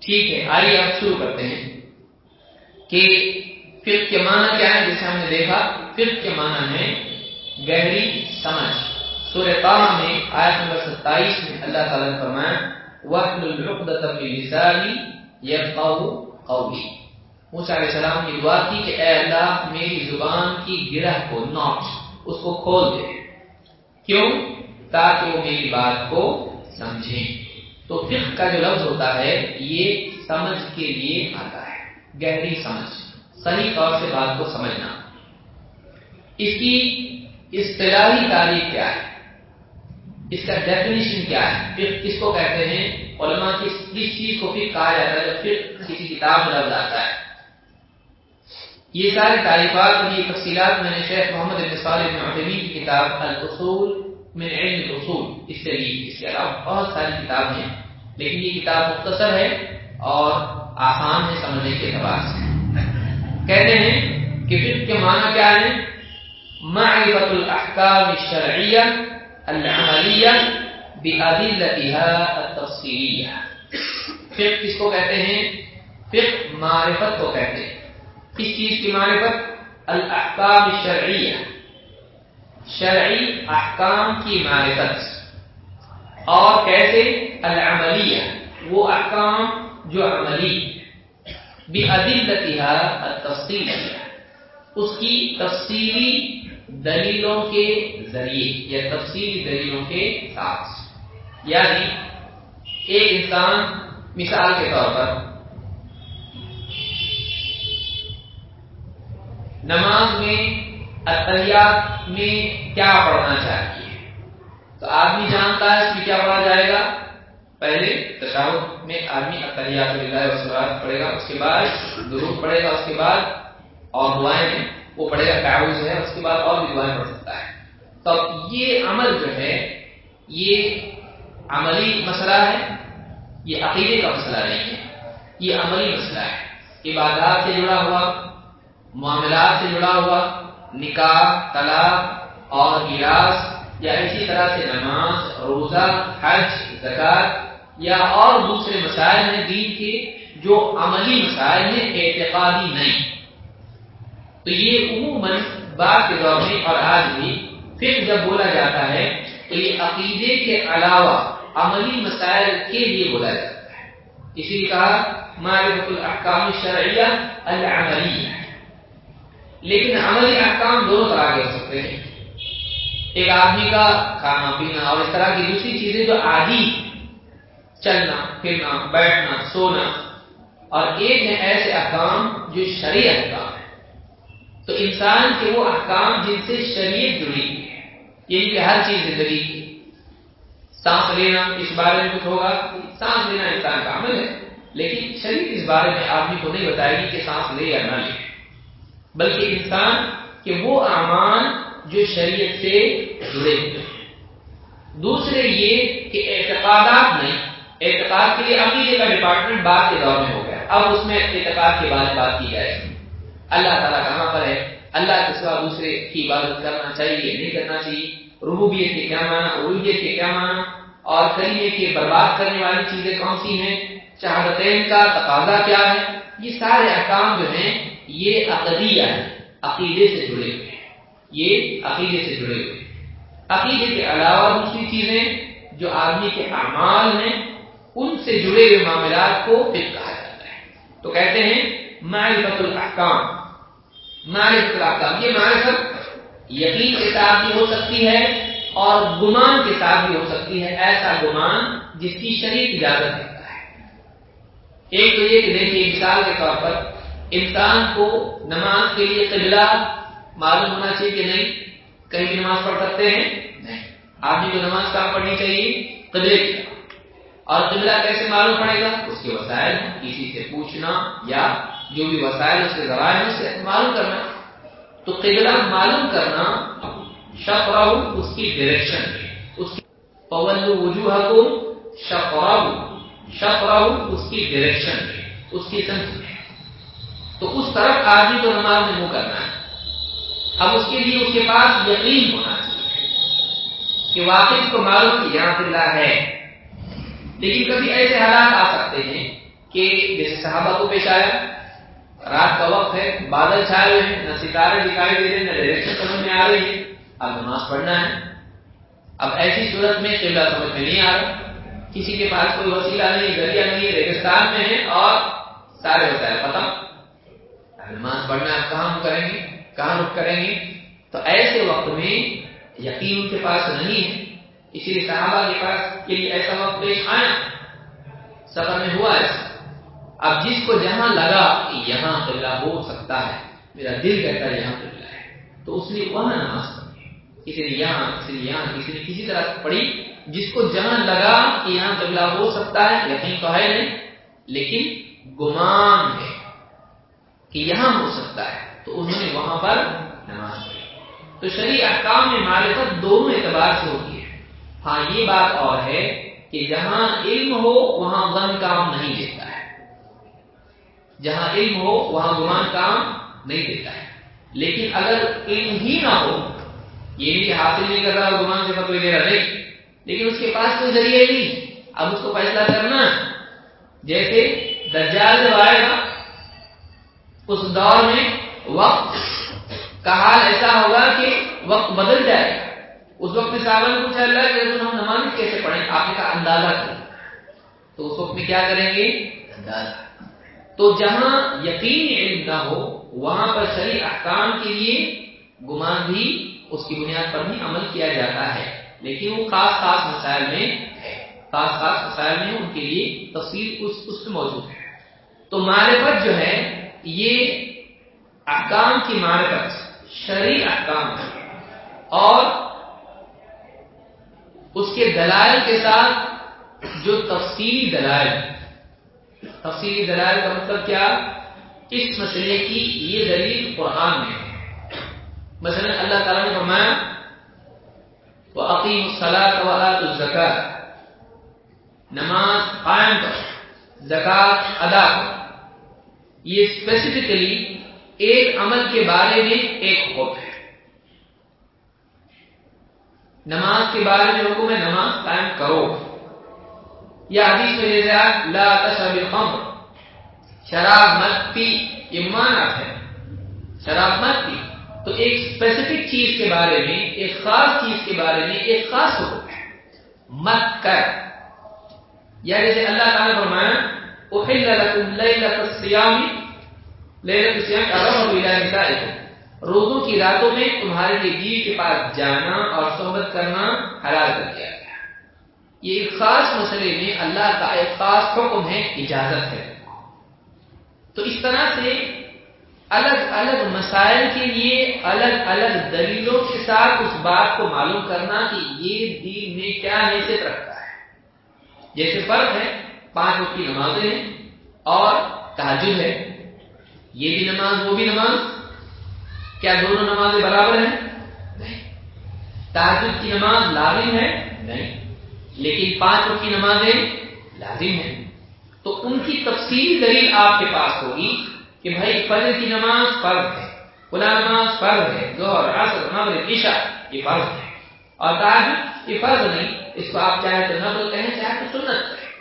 ٹھیک ہے، آئیے اب شروع کرتے ہیں۔ کہ فقہ کے معنی کیا ہے جیسے ہم نے دیکھا؟ فقہ کے معنی ہے گہری سمجھ۔ سورہ طه میں آیت نمبر 27 میں اللہ تعالی نے فرمایا وَحْلُ الْعُقْدَةَ مِنْ لِسَانِي يَفْقَهُ قَوْلِي۔ موسیٰ علیہ السلام کی دعا کی کہ اے اللہ، میری زبان کی گرہ کو نوٹ اس کو کھول دے۔ کیوں؟ تاکہ وہ میری بات کو سمجھیں تو فقہ کا جو لفظ ہوتا ہے، یہ سمجھ کے لیے آتا ہے۔ گہری سمجھ، صحیح طور سے بات کو سمجھنا۔ اس کی اصطلاحی تعریف کیا ہے؟ اس کا ڈیفینیشن کیا ہے؟ پھر کس کو کہتے ہیں؟ علماء کس کس چیز کو پھر کہا جاتا ہے جب پھر کسی کتاب میں لفظ آتا ہے۔ یہ ساری تعریفات اور یہ تفصیلات میں نے شیخ محمد بن صالح بن کی کتاب الاصول میں علم اصول اس سے لی اس کے علاوہ بہت ساری کتاب ہیں۔ لیکن یہ کتاب مختصر ہے اور آسان ہے سمجھنے کے اعتبار سے کہتے ہیں کہ فقہ کے معنی کیا ہے معرفت الاحکام الشرعیہ العملیہ بأدلتها التفصیلیہ۔ فقہ کس کو کہتے ہیں؟ فقہ معرفت کو کہتے ہیں۔ کس چیز کی معرفت؟ الاحکام الشرعیہ۔ شرعی احکام کی معرفت۔ اور کیسے؟ العملیہ۔ وہ احکام جو عملی بأدلتها التفصیلیہ اس کی تفصیلی دلیلوں کے ذریعے، یا تفصیلی دلیلوں کے ساتھ۔ یعنی ایک انسان، مثال کے طور پر، نماز میں اطریات میں کیا پڑھنا چاہیے تو آدمی جانتا ہے اس میں کیا پڑھا جائے گا؟ پہلے تشاہد میں آدمی اطریات پڑھے گا، اس کے بعد درود پڑھے گا، اس کے بعد اور دعائیں ہیں، وہ پڑھے گا تعوض ہے، اس کے بعد اور بھی دعائیں پڑھ سکتا ہے۔ تو یہ عمل جو ہے، یہ عملی مسئلہ ہے، یہ عقیدے کا مسئلہ نہیں ہے، یہ عملی مسئلہ ہے۔ عبادات سے جڑا ہوا، معاملات سے جڑا ہوا، نکاح، طلاق اور گلاس یا اسی طرح سے نماز، روزہ، حج زکات یا اور دوسرے مسائل ہیں دین کے جو عملی مسائل ہیں، اعتقادی نہیں۔ تو یہ عموماً بعد کے دور میں اور آج بھی پھر جب بولا جاتا ہے، تو یہ عقیدے کے علاوہ عملی مسائل کے لیے بولا جاتا ہے۔ اسی لیے کہا معرفت الاحکام شرعیہ العملیہ۔ لیکن عملی احکام دونوں طرح کے ہو سکتے ہیں۔ ایک آدمی کا کھانا پینا اور اس طرح کی دوسری چیزیں جو عادی چلنا، پھرنا، بیٹھنا، سونا۔ اور ایک ہے ایسے احکام جو شرعی احکام ہے۔ تو انسان کے وہ احکام جن سے شریعت جڑی ہے یعنی کہ ہر چیز زندگی کی۔ سانس لینا اس بارے میں کچھ ہوگا۔ سانس لینا انسان کا عمل ہے، لیکن شریعت اس بارے میں آدمی کو نہیں بتائے گی کہ سانس لے یا نہ لے۔ بلکہ انسان کے وہ اعمال جو شریعت سے جڑے ہوئے دوسرے یہ کہ اعتقادات نہیں۔ اعتقاد کے لیے عقیدے کا ڈپارٹمنٹ بعد کے دور میں ہو گیا اب اس میں اعتقاد کے بارے بات کی جائے گی۔ اللہ تعالیٰ کہاں پر ہے؟ اللہ کے سوا دوسرے کی عبادت کرنا چاہیے، نہیں کرنا چاہیے۔ ربوبیت کے کیا مانا الوحیت کے کیا مانا اور کریمے کے برباد کرنے والی چیزیں کون سی ہیں؟ شہادتین کا تقاضا کیا ہے؟ یہ سارے احکام جو ہیں، یہ عقدیہ ہے عقیدے سے جڑے ہوئے ہیں۔ یہ عقیدے سے جڑے ہوئے ہیں۔ عقیدے کے علاوہ دوسری چیزیں جو آدمی کے اعمال ہیں ان سے جڑے ہوئے معاملات کو پھر کہا جاتا ہے۔ تو کہتے ہیں معرفت الاحکام۔ معرفت الاحکام، یہ معرفت یقین کے ساتھ بھی ہو سکتی ہے اور گمان کے ساتھ بھی ہو سکتی ہے، ایسا گمان جس کی شریک اجازت دیتا ہے۔ ایک تو یہ کہ دیکھیے، مثال کے طور پر انسان کو نماز کے لیے قبلہ معلوم ہونا چاہیے کہ نہیں، کہیں بھی نماز پڑھ سکتے ہیں؟ نہیں۔ آدمی کو نماز کہاں پڑھنی چاہیے؟ قبلے کی اور قبلہ کیسے معلوم پڑے گا؟ اس کے وسائل کسی سے پوچھنا یا جو بھی وسائل اس کے ذرائع ہیں اسے معلوم کرنا۔ تو قبلہ معلوم کرنا شفراؤ اس کی ڈائریکشن اس کی وجوہ کو شفراؤ شفراؤ اس کی ڈائریکشن اس کی سمجھ تو اس طرف آدمی کو نماز میں منہ کرنا ہے۔ اب اس کے لیے اس کے پاس یقین ہونا چاہیے کہ واقعی اس کو معلوم کہ یہاں قبلہ ہے۔ لیکن کبھی ایسے حالات آ سکتے ہیں کہ جیسے صحابہ کو پیش آیا، رات کا وقت ہے، بادل چھائے ہوئے ہیں، نہ ستارے دکھائی دے رہے نہ ڈائریکشن سمجھ میں آ رہی ہے۔ اب نماز پڑھنا ہے۔ اب ایسی صورت میں قبلہ سمجھ میں نہیں آ رہا۔ کسی کے پاس کوئی وسیلہ نہیں، ذریعہ نہیں، ریگستان میں ہے اور سارے وسائل ختم۔ نماز پڑھنا ہے، کہاں کریں گے؟ کہاں رخ کریں گے؟ تو ایسے وقت میں یقین ان کے پاس نہیں ہے۔ اسی لیے صحابہ کے پاس کے لیے ایسا وقت پیش آیا۔ سفر میں ہوا ایسا۔ اب جس کو جہاں لگا کہ یہاں قبلہ ہو سکتا ہے، میرا دل کہتا ہے یہاں قبلہ ہے۔ تو اس نے وہاں نماز پڑھی۔ کسی نے یہاں، کسی نے یہاں، کسی نے کسی طرح پڑھی۔ جس کو جہاں لگا کہ یہاں قبلہ ہو سکتا ہے، یقین تو ہے نہیں، لیکن گمان ہے کہ یہاں ہو سکتا ہے۔ تو انہوں نے وہاں پر نماز پڑھی۔ تو شریع احکام میں معرفت دونوں اعتبار سے ہوتی ہے۔ ہاں یہ بات اور ہے کہ جہاں علم ہو، وہاں غم کام نہیں دیتا ہے۔ جہاں علم ہو، وہاں گمان کام نہیں دیتا ہے۔ لیکن اگر علم ہی نہ ہو، یہ نہیں کہ حاصل نہیں کر رہا گمان سے کوئی دے رہا، نہیں۔ لیکن اس کے پاس کوئی ذریعہ نہیں۔ اب اس کو فیصلہ کرنا۔ جیسے دجال جب آئے گا اس دور میں وقت، کا حال ایسا ہوگا کہ وقت بدل جائے گا۔ اس وقت میں صاحب نے پوچھا اللہ کہ ہم نماز کیسے پڑھیں؟ آپ نے کہا اندازہ کریں۔ تو اس وقت میں کیا کریں گے؟ اندازہ۔ تو جہاں یقین علم نہ ہو، وہاں پر شریع احکام کے لیے گمان بھی اس کی بنیاد پر بھی عمل کیا جاتا ہے۔ لیکن وہ خاص خاص مسائل میں ہے۔ خاص خاص مسائل میں ان کے لیے تفصیل اس اس میں موجود ہے۔ تو معرفت جو ہے، یہ احکام کی معرفت، شرعی احکام ہے۔ اور اس کے دلائل کے ساتھ جو تفصیلی دلائل تفصیلی دلائل کا مطلب کیا؟ اس مسئلے کی یہ دلیل قرآن میں ہے۔ مثلا اللہ تعالیٰ نے فرمایا وہ عقیم صلاح و نماز قائم کر زکات ادا کر یہ اسپیسیفکلی ایک عمل کے بارے میں ایک حکم ہے۔ نماز کے بارے میں حکم ہے نماز قائم کرو۔ یا حدیث میں لا تشرب الخمر۔ شراب مت پی یہ مانا ہے۔ شراب مت پی تو ایک اسپیسیفک چیز کے بارے میں، ایک خاص چیز کے بارے میں ایک خاص حکم ہے۔ مت کر۔ یعنی یا جیسے اللہ تعالیٰ نے فرمایا، احل لکم لیلۃ الصیام لیلۃ الصیام ارحم الى نسائکم روزوں کی راتوں میں تمہارے لیے بیوی کے پاس جانا اور صحبت کرنا حلال کر دیا گیا یہ ایک خاص مسئلے میں اللہ کا ایک خاص حکم ہے، اجازت ہے۔ تو اس طرح سے الگ الگ مسائل کے لیے، الگ الگ دلیلوں کے ساتھ اس بات کو معلوم کرنا کہ یہ دین میں کیا حیثیت رکھتا ہے۔ جیسے فرق ہے، پانچ وقت کی نمازیں ہیں اور تاجر ہے۔ یہ بھی نماز، وہ بھی نماز۔ کیا دونوں نمازیں برابر ہیں؟ نہیں۔ تحجد کی نماز لازم ہے؟ نہیں۔ لیکن پانچ وقت کی نمازیں لازم ہیں۔ تو ان کی تفصیل دلیل آپ کے پاس ہوگی کہ بھائی فجر کی نماز فرض ہے۔ کلا نماز فرض ہے۔ ظہر، عصر، مغرب، عشاء، یہ فرض ہے۔ اور تحجد یہ فرض نہیں۔ اس کو آپ چاہے تو نبل کہیں، چاہے تو سنت کہیں۔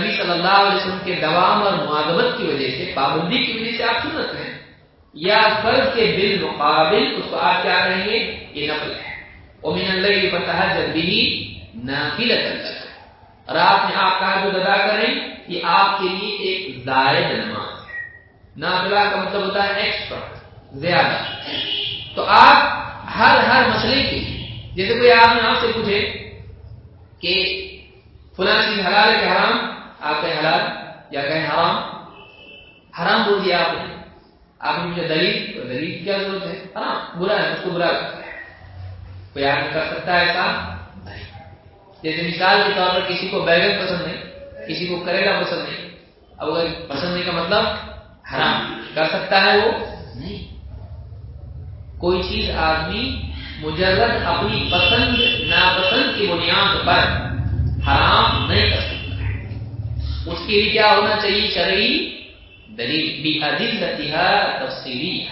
نبی صلی اللہ علیہ وسلم کے دوام اور معذبت کی وجہ سے، پابندی کی وجہ سے آپ سنت ہیں یا فرض کے بالمقابل اس کو آپ کیا کہیں گے؟ یہ نفل ہے۔ امین اللہ فتح جلدی نافل رات میں آپ کہا جو ادا کریں یہ آپ کے لیے ایک زائد نماز ہے۔ نافلہ کا مطلب ہوتا ہے ایکسٹرا زیادہ۔ تو آپ ہر ہر مسئلے کے جیسے کوئی آپ نے آپ سے پوچھے کہ فلاں چیز حلال ہے کہ حرام؟ آپ کہیں حلال یا کہیں حرام؟ حرام بول دیا آپ نے۔ آپ نے مجھے دلیل؟ تو دلیل کی کیا ضرورت ہے؟ ہاں برا ہے، اس کو برا کرتا ہے۔ کوئی آدمی کر سکتا ہے ایسا؟ جیسے مثال کے طور پر کسی کو بیگن پسند نہیں، کسی کو کریلا پسند نہیں، اب اگر پسند نہیں کا مطلب حرام۔ کر سکتا ہے وہ؟ نہیں۔ کوئی چیز آدمی مجرد اپنی پسند، ناپسند کی بنیاد پر حرام نہیں کر سکتا۔ اس کے لیے کیا ہونا چاہیے؟ شرعی دلیل تفصیلی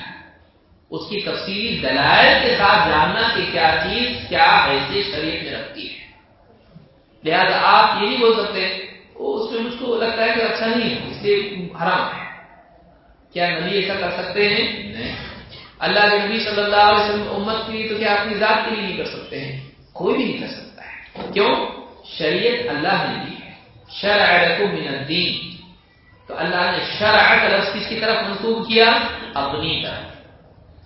اس کی تفصیلی دلائل کے ساتھ جاننا کہ کیا چیز کیا ایسے شریف میں رکھتی ہے۔ لہذا آپ یہ نہیں بول سکتے اس میں مجھ کو لگتا ہے کہ اچھا نہیں ہے، اس لیے حرام ہے۔ کیا نبی ایسا کر سکتے ہیں؟ نہیں۔ اللہ کے نبی صلی اللہ علیہ وسلم امت کے لیے تو کیا اپنی ذات کے لیے نہیں کر سکتے ہیں؟ کوئی بھی نہیں کر سکتا ہے۔ کیوں؟ شریعت اللہ نے دی ہے۔ شرع من الدین۔ تو اللہ نے شرع کا لفظ کس کی طرف منسوخ کیا؟ اپنی طرف۔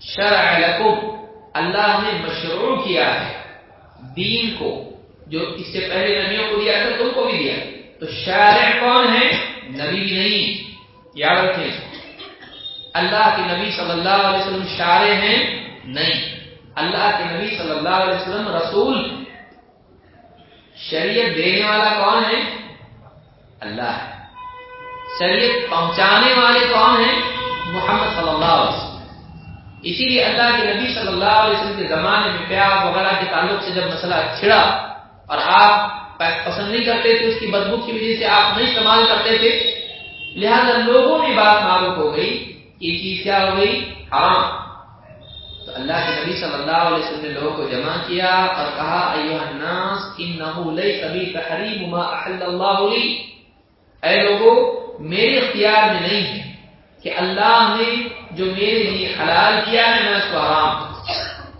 شرع لکم، اللہ نے مشروع کیا ہے۔ دین کو، جو اس سے پہلے نبیوں کو دیا تھا، تم کو بھی دیا۔ تو شارع کون ہے؟ نبی بھی نہیں۔ یاد رکھیں، اللہ کے نبی صلی اللہ علیہ وسلم شارع ہیں؟ نہیں۔ اللہ کے نبی صلی اللہ علیہ وسلم رسول۔ شریعت دینے والا کون ہے؟ اللہ ہے۔ شریعت پہنچانے والے کون ہیں؟ محمد صلی اللہ علیہ وسلم۔ اسی لیے اللہ کے نبی صلی اللہ علیہ وسلم کے زمانے میں پیار وغیرہ کے تعلق سے جب مسئلہ چھڑا اور آپ پسند نہیں کرتے تھے، اس کی بدبو کی وجہ سے آپ نہیں استعمال کرتے تھے، لہذا لوگوں میں بات معروف ہو گئی کہ یہ چیز کیا ہو گئی؟ حرام۔ تو اللہ کے نبی صلی اللہ علیہ وسلم نے لوگوں کو جمع کیا اور کہا الناس، انہو لیس تحریم ما احل اللہ لی۔ اے لوگوں میرے اختیار میں نہیں ہے کہ اللہ نے جو میرے لیے حلال کیا ہے میں اس کو حرام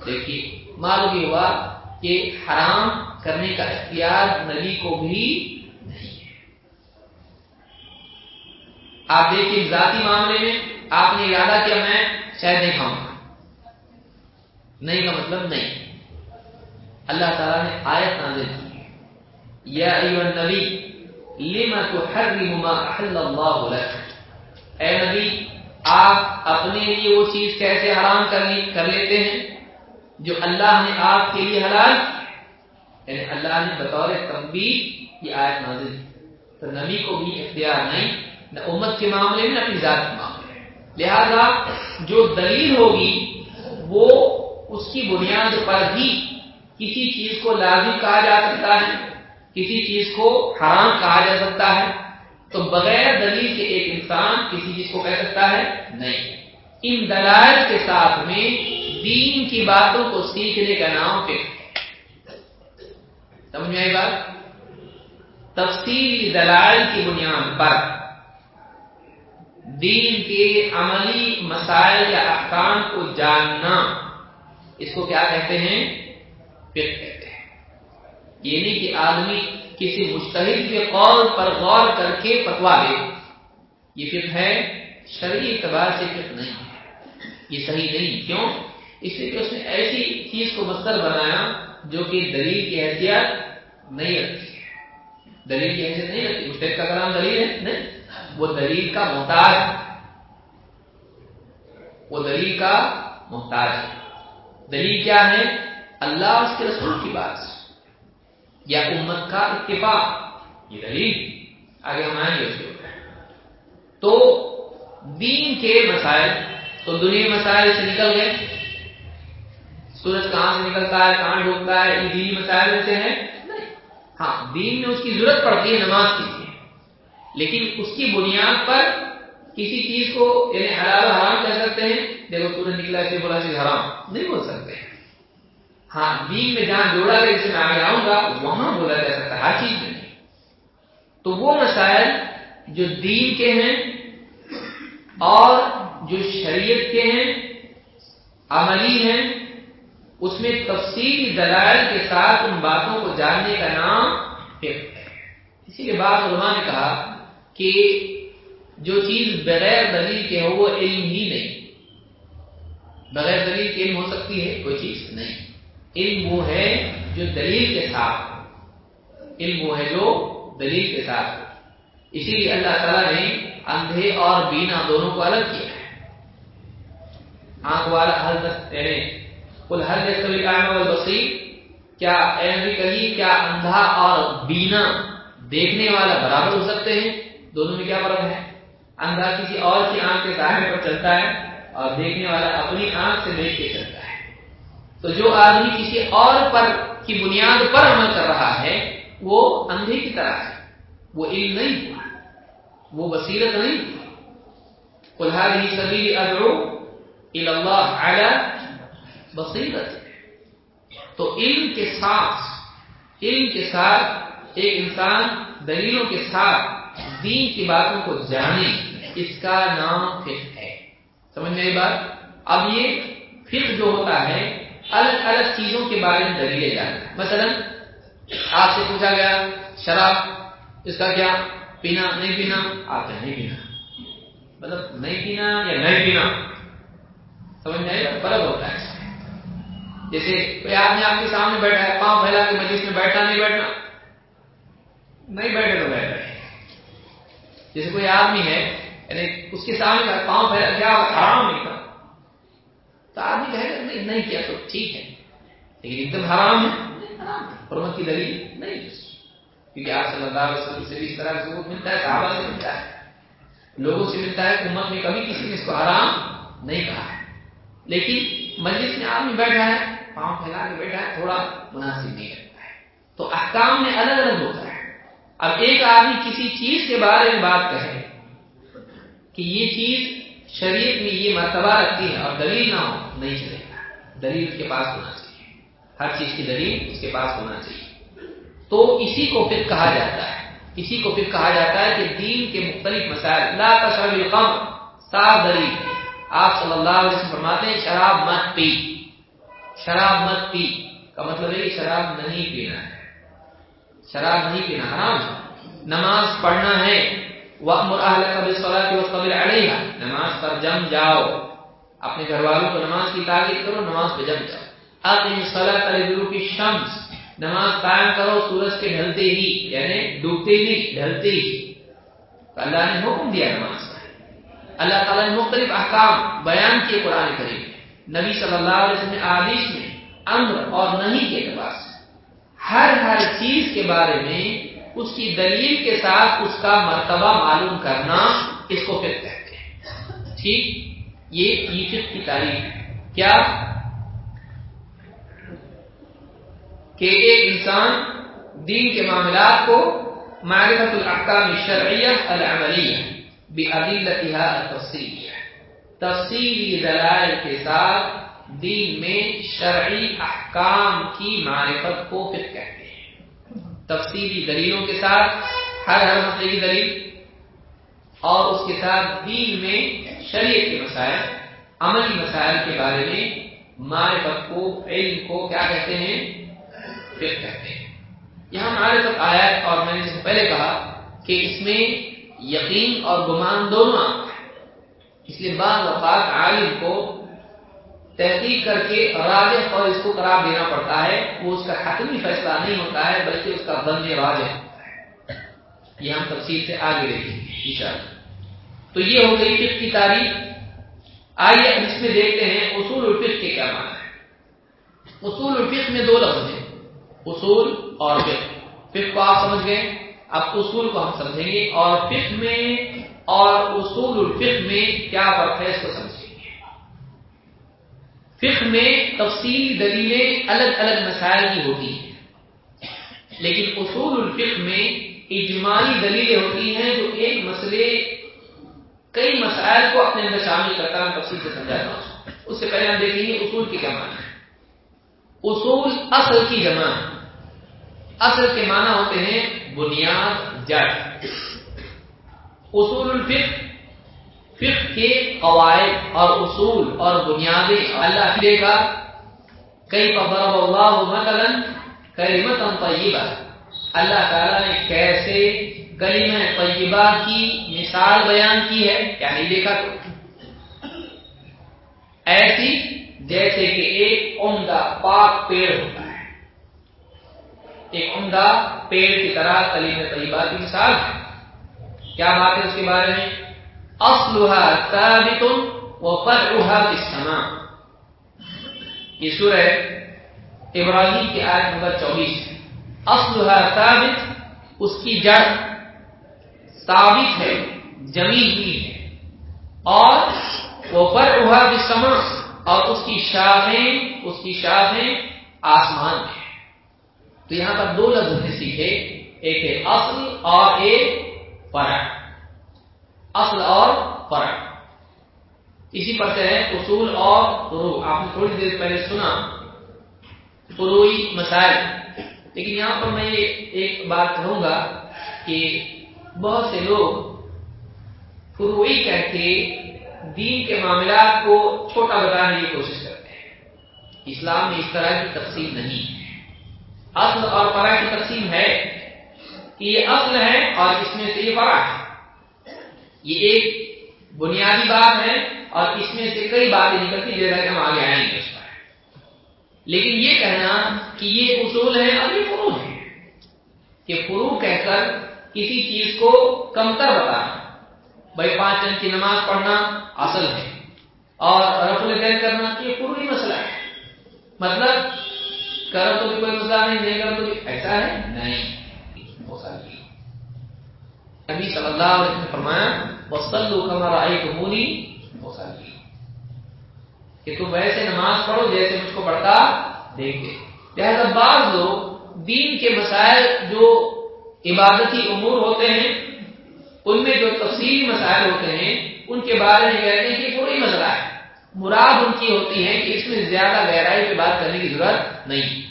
دیکھیے، معلوم یہ ہوا کہ حرام کرنے کا اختیار نبی کو بھی نہیں ہے۔ آپ دیکھیے ذاتی معاملے میں آپ نے ارادہ کیا میں شاید نہیں کھاؤں گا۔ نہیں کا مطلب نہیں۔ اللہ تعالیٰ نے آیت نازل کی۔ یا ایوہ النبی لما تحرم ما احل اللہ لك؟ اے نبی، آپ اپنے لیے وہ چیز کیسے حرام کر لیتے ہیں؟ جو اللہ نے آپ کے لیے حلال یعنی اللہ نے بطور تنبیہ یہ آیت نازل تو نبی کو بھی اختیار نہیں، نہ امت کے معاملے میں، نہ اپنی ذات کے معاملے میں۔ لہذا جو دلیل ہوگی، وہ اس کی بنیاد پر ہی کسی چیز کو لازم کہا جا سکتا ہے۔ کسی چیز کو حرام کہا جا سکتا ہے، تو بغیر دلیل کے ایک انسان کسی چیز کو کہہ سکتا ہے؟ نہیں۔ ان دلائل کے ساتھ میں دین کی باتوں کو سیکھنے کا نام فکر سمجھ میں آئی بات؟ تفصیلی دلائل کی بنیاد پر دین کے عملی مسائل یا احکام کو جاننا۔ اس کو کیا کہتے ہیں؟ فقہ۔ کہتے ہیں یہ نہیں کہ آدمی کسی مستحد کے قول پر غور کر کے پتوا دے یہ فقہ ہے، شرعی اعتبار سے فقہ نہیں ہے۔ یہ صحیح نہیں، کیوں؟ اس لیے کہ اس نے ایسی چیز کو مستر بنایا جو کہ دلیل کی حیثیت نہیں رکھتی۔ ہے دلیل کی حیثیت نہیں رکھتی مستحد کا کلام دلیل ہے؟ نہیں۔ وہ دلیل کا محتاج وہ دلیل کا محتاج ہے۔ دلیل کیا ہے؟ اللہ اس کے رسول کی بات۔ یا امت کا اتفاق. یہ دلیل آگے ہم آئیں گے اس کے تو دین کے مسائل، تو دنیا مسائل سے نکل گئے. سورج کہاں سے نکلتا ہے، کہاں ڈوبتا ہے، یہ دینی مسائل میں سے ہے ہاں دین میں اس کی ضرورت پڑتی ہے نماز کے لیے. لیکن اس کی بنیاد پر کسی چیز کو یعنی حلال حرام کہہ سکتے ہیں، دیکھو سورج نکلا اسے بولا چیز حرام. نہیں بول سکتے. ہاں دین میں جہاں جوڑا گیا جسے میں آگے آؤں گا، وہاں بولا جا سکتا ہے، ہر چیز میں۔ نہیں تو وہ مسائل جو دین کے ہیں اور جو شریعت کے ہیں، عملی ہیں، اس میں تفصیلی دلائل کے ساتھ ان باتوں کو جاننے کا نام فقہ ہے۔ اسی لیے بعض علماء نے کہا کہ جو چیز بغیر دلیل کے ہو، وہ علم ہی نہیں۔ بغیر دلیل کے علم ہو سکتی ہے، کوئی چیز نہیں۔ علم وہ ہے جو دلیل کے ساتھ، علم وہ ہے جو دلیل کے ساتھ۔ اسی لیے اللہ تعالیٰ نے اندھے اور بینا دونوں کو الگ کیا ہے۔ آنکھ والا حل یعنی کل ہر جیسے کیا کہی کیا اندھا اور بینا دیکھنے والا برابر ہو سکتے ہیں؟ دونوں میں کیا فرق ہے؟ اندھا کسی اور کی آنکھ کے ظاہر پر چلتا ہے اور دیکھنے والا اپنی آنکھ سے دیکھ کے چلتا ہے۔ تو جو آدمی کسی اور پر کی بنیاد پر عمل کر رہا ہے، وہ اندھے کی طرح ہے۔ وہ علم نہیں ہوا، وہ بصیرت نہیں ہوا۔ کلہا سبھی ادرو اللہ بصیرت تو علم کے ساتھ، علم کے ساتھ، ایک انسان دلیلوں کے ساتھ دین کی باتوں کو جانے، اس کا نام فقہ ہے۔ سمجھ میں بات؟ اب یہ فقہ جو ہوتا ہے الگ الگ چیزوں کے بارے میں دلیلیں جاننا مثلا، آپ سے پوچھا گیا، شراب، اس کا کیا؟ پینا، نہیں پینا؟ آپ کا نہیں پینا۔ مطلب نہیں پینا یا نہیں پینا؟ سمجھ میں فرق ہوتا ہے۔ جیسے کوئی آدمی آپ کے سامنے بیٹھا ہے، پاؤں پھیلا کے مجلس میں بیٹھنا نہیں بیٹھنا۔ نہیں بیٹھے تو بیٹھ رہے جیسے کوئی آدمی ہے یعنی اس کے سامنے پاؤں پھیلا، کیا؟ حرام نہیں تھا تو آدمی کہے گا نہیں نہیں کیا تو ٹھیک ہے۔ لیکن ایک دم حرام ہے۔ حرمت کی دلیل نہیں۔ کیونکہ آپ صلی اللہ علیہ وسلم سے بھی اس طرح سے ملتا ہے، صحابہ سے ملتا ہے۔ لوگوں سے ملتا ہے کہ امت میں کبھی کسی نے اس کو حرام نہیں کہا۔ ہے لیکن مجلس میں آدمی بیٹھا ہے، پاؤں پھیلا کے بیٹھا ہے، تھوڑا مناسب نہیں لگتا ہے۔ تو احکام میں الگ الگ ہوتا ہے۔ اب ایک آدمی کسی چیز کے بارے میں بات کہے کہ یہ چیز شریعت میں یہ مرتبہ رکھتی ہے اور دلیل نہ ہو، نہیں چلے گا۔ دلیل اس کے پاس ہونا چاہیے۔ ہر چیز کی دلیل اس کے پاس ہونا چاہیے۔ تو اسی کو پھر کہا جاتا ہے۔ اسی کو پھر کہا جاتا ہے کہ دین کے مختلف مسائل، لا تشرب القمر صاف دلیل۔ آپ صلی اللہ علیہ وسلم فرماتے ہیں، شراب مت پی۔ شراب مت پی۔ کا مطلب ہے کہ شراب نہیں پینا ہے۔ شراب نہیں پینا، حرام نماز پڑھنا ہے۔ وَأْمُرْ أَهْلَكَ بِالصَّلَاةِ وَاصْطَبِرْ عَلَيْهَا نماز پر جم جاؤ۔ اپنے گھر والوں کو نماز کی تاکید کرو، نماز پہ جم جاؤ۔ اقم الصلاة لدلوك الشمس۔ نماز قائم کرو، سورج کے ڈھلتے ہی یعنی ڈوبتے ہی، ڈھلتے ہی۔ اللہ نے حکم دیا نماز کا۔ اللہ تعالیٰ نے مختلف احکام بیان کیے قرآن کریم نبی صلی اللہ علیہ وسلم نے آدیش میں امر اور نہیں کے اعتبار سے ہر ہر چیز کے بارے میں اس کی دلیل کے ساتھ اس کا مرتبہ معلوم کرنا اس کو فکر کہتے ہیں۔ ٹھیک؟ یہ فکر کی تعریف ہے۔ کیا؟ کہ ایک انسان دین کے معاملات کو معرفت الاحکام الشرعیہ العملیہ بعدلتها التفصیلیہ، تفصیلی دلائل کے ساتھ دین میں شرعی احکام کی معرفت کو پھر کہتے ہیں۔ تفصیلی دلیلوں کے ساتھ، ہر ہر مسئلے کی دلیل، اور اس کے ساتھ دین میں شریعت کے مسائل عملی مسائل کے بارے میں معرفت کو، علم کو کیا کہتے ہیں؟ پھر کہتے ہیں۔ یہاں معرفت آیا اور میں نے اس سے پہلے کہا کہ اس میں یقین اور گمان دونوں آتے ہیں۔ اس لیے بعض اوقات عالم کو تحقیق کر کے راجح اور اس کو قرار دینا پڑتا ہے، وہ اس کا حتمی فیصلہ نہیں ہوتا ہے، بلکہ اس کا بند واضح ہوتا ہے۔ یہ ہم تفصیل سے آگے دیکھیں گے تو یہ ہو گئی فقہ کی تاریخ۔ آئیے اس میں دیکھتے ہیں اصول الفقہ کے کیا معنی ہے اصول الفقہ میں دو لفظ ہیں، اصول اور فقہ۔ فقہ کو آپ سمجھ گئے، اب اصول کو ہم سمجھیں گے۔ اور فقہ میں اور اصول الفقہ میں کیا فرق ہے، اس کو سمجھیں۔ فقہ میں تفصیلی دلیلیں الگ الگ مسائل کی ہوتی ہیں۔ لیکن اصول الفقہ میں اجماعی دلیلیں ہوتی ہیں جو ایک مسئلے کئی مسائل کو اپنے اندر شامل کرتا ہے تفصیل سے سمجھاتا ہوں۔ اس سے پہلے ہم دیکھیں گے اصول کی کیا معنی ہے۔ اصول اصل کی جمع۔ اصل کے معنی ہوتے ہیں بنیاد جڑ اصول الفقہ فقہ کے قواعد اور اصول اور بنیادیں اللہ دے کئی پبرب اللہ مثلا کریمت طیبہ۔ اللہ تعالیٰ نے کیسے کلمہ طیبہ کی مثال بیان کی ہے؟ کیا نہیں دیکھا تو۔ ایسی جیسے کہ ایک عمدہ پاک پیڑ ہوتا ہے۔ ایک عمدہ پیڑ کی طرح کلیم طیبہ کی مثال ہے۔ کیا بات ہے اس کے بارے میں؟ اصلها ثابت وفرعها في السماء. یہ سورہ ابراہیم کی آیت نمبر چوبیس اصلها ثابت، اس کی جڑ ثابت ہے جمی ہوئی ہے. اور وہ فرعها في السماء، اور اس کی شاخیں، اس کی شاخیں آسمان میں تو یہاں پر دو لفظ نے سیکھے ایک ہے اصل اور ایک فرع. اصل اور اسی پر سے ہے اصول اور فروع آپ نے تھوڑی دیر پہلے سنا فروئی مسائل۔ لیکن یہاں پر میں یہ ایک بات کہوں گا کہ بہت سے لوگ فروئی کہہ کے دین کے معاملات کو چھوٹا بتانے کی کوشش کرتے ہیں۔ اسلام میں اس طرح کی تقسیم نہیں ہے۔ اصل اور فرع کی تقسیم ہے کہ یہ اصل ہے اور اس میں سے یہ فرع ہے۔ یہ ایک بنیادی بات ہے۔ اور اس میں سے کئی باتیں نکلتی جیسا کہ ہم آگے آئیں گے اس پر۔ لیکن یہ کہنا کہ یہ اصول ہے اور یہ فرو ہے کہ فرو کہہ کر کسی چیز کو کمتر بتانا، بھائی پانچ دن کی نماز پڑھنا اصل ہے اور رف الدین کرنا، یہ فروئی مسئلہ ہے۔ مطلب کرو تو بھی کوئی مسئلہ نہیں نہیں کرو تو بھی ایسا ہے؟ نہیں۔ نبی صلی اللہ علیہ وسلم نے فرمایا وصلو کما رأیتمونی کہ تم ویسے نماز پڑھو جیسے مجھ کو پڑھتا دیکھے لہذا بعض لوگ دین کے مسائل جو عبادتی امور ہوتے ہیں، ان میں جو تفصیلی مسائل ہوتے ہیں، ان کے بارے میں کہتے ہیں کہ کوئی مسئلہ ہے۔ مراد ان کی ہوتی ہے کہ اس میں زیادہ گہرائی پہ بات کرنے کی ضرورت نہیں۔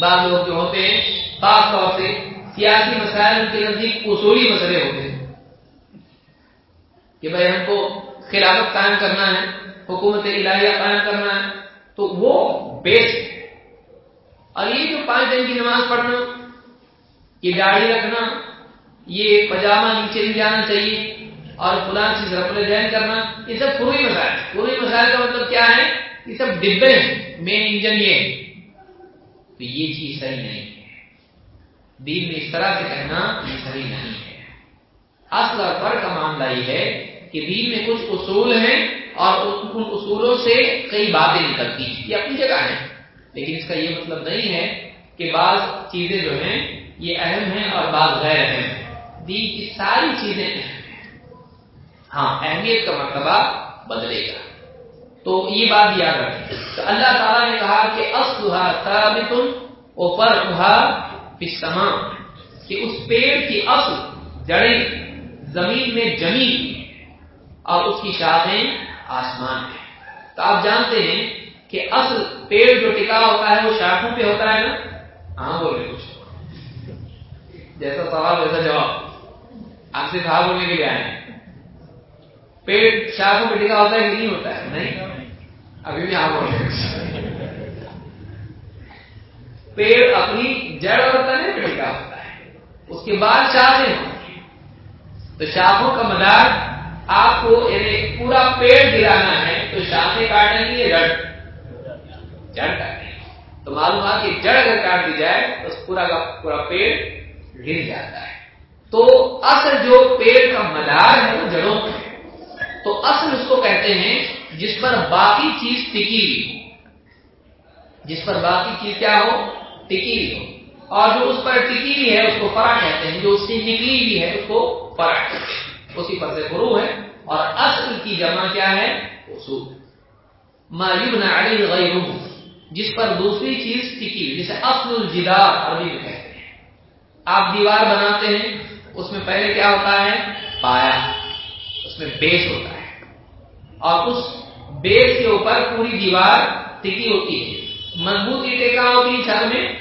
بعض لوگ جو ہوتے ہیں، خاص طور سے سیاسی مسائل ان کے نزدیک اصولی مسئلے ہوتے ہیں۔ کہ بھائی ہم کو خلافت قائم کرنا ہے، حکومت الہیہ قائم کرنا ہے، تو وہ بیس اور یہ جو پانچ دن کی نماز پڑھنا، یہ داڑھی رکھنا، یہ پاجامہ نیچے نہیں جانا چاہیے، اور فلاں چیز رفل جین کرنا، یہ سب پوری مسائل۔ پوری مسائل کا مطلب کیا ہے؟ یہ سب ڈبے ہیں مین انجن یہ ہے۔ تو یہ چیز صحیح نہیں ہے۔ دین میں اس طرح سے کہنا یہ صحیح نہیں ہے۔ اصل اور پر کا معاملہ یہ ہے کہ دین میں کچھ اصول ہیں اور ان اصولوں سے کئی باتیں نکلتی ہیں یہ اپنی جگہ ہے۔ لیکن اس کا یہ مطلب نہیں ہے کہ بعض چیزیں جو ہیں یہ اہم ہیں اور بعض غیر اہم ہیں۔ دین کی ساری چیزیں اہم ہیں۔ ہاں اہمیت کا مرتبہ بدلے گا۔ تو یہ بات یاد رکھیں۔ تو اللہ تعالیٰ نے کہا کہ اصلحا ثابت و اوپر پسما کہ اس پیڑ کی اصل جڑیں زمین میں جمی۔ اور اس کی شاخیں آسمان میں تو آپ جانتے ہیں کہ اصل پیڑ جو ٹکا ہوتا ہے وہ شاخوں پہ ہوتا ہے نا؟ ہاں بول رہے کچھ۔ جیسا سوال، ویسا جواب۔ آپ سے کہا بولنے کے لیے آئے پیٹ شاخوں پہ ٹکا ہوتا ہے کہ نہیں ہوتا ہے؟ نہیں۔ ابھی بھی ہاں آپ پیڑ اپنی جڑ اور تنے پہ ٹکا ہوتا ہے۔ اس کے بعد شاخیں ہوتی تو شاخوں کا مدار آپ کو یعنی پورا پیڑ گرانا ہے تو شاخیں کاٹنے کی جڑ جڑ کاٹنے تو معلوم ہوا کہ جڑ اگر کاٹ دی جائے تو پورا کا پورا پیڑ گر جاتا ہے۔ تو اصل جو پیڑ کا مدار ہے وہ جڑوں میں تو اصل اس کو کہتے ہیں جس پر باقی چیز ٹکی ہوئی جس پر باقی چیز کیا ہو؟ ٹکی ہوئی ہو۔ اور جو اس پر ٹکی ہوئی ہے اس کو فرا کہتے ہیں، جو اس سے نکلی ہوئی ہے اس کو فرا کہتے ہیں۔ اسی پر سے فرو ہے۔ اور اصل کی جمع کیا ہے؟ اصول مایوب علی غیر جس پر دوسری چیز ٹکی، جسے اصل الجدار عربی میں کہتے ہیں۔ آپ دیوار بناتے ہیں، اس میں پہلے کیا ہوتا ہے؟ پایا۔ اس میں بیس ہوتا ہے۔ اور اس بیس کے اوپر پوری دیوار ٹکی ہوتی ہے۔ مضبوط اینٹیں کہاں ہوتی ہے چھت میں؟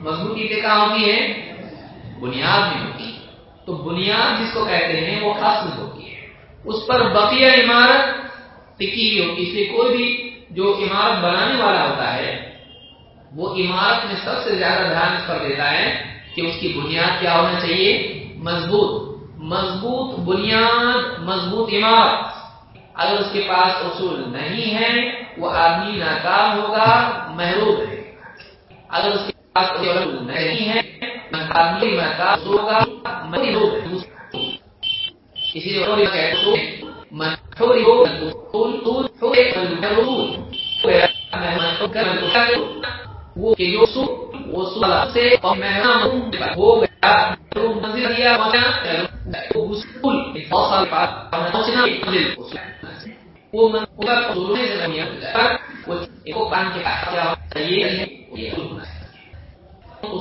مضبوط اینٹیں کہاں ہوتی ہے؟ بنیاد میں ہوتی ہے۔ تو بنیاد جس کو کہتے ہیں وہ اصل ہوتی ہے۔ اس پر بقیہ عمارت ٹکی ہوتی اس لیے کوئی بھی جو عمارت بنانے والا ہوتا ہے، وہ عمارت میں سب سے زیادہ دھیان اس پر دیتا ہے کہ اس کی بنیاد کیا ہونا چاہیے۔ مضبوط۔ مضبوط بنیاد، مضبوط عمارت۔ اگر اس کے پاس اصول نہیں ہے وہ آدمی ناکام ہوگا، محروم ہے اگر اس کے پاس اصول نہیں ہے آدمی ناکام ہوگا محروم اسی لیے وہ سے ہو گیا۔ وہ جیسے پاس دو بڑے ہوتے بدلتا ہے چیزوں کے بعد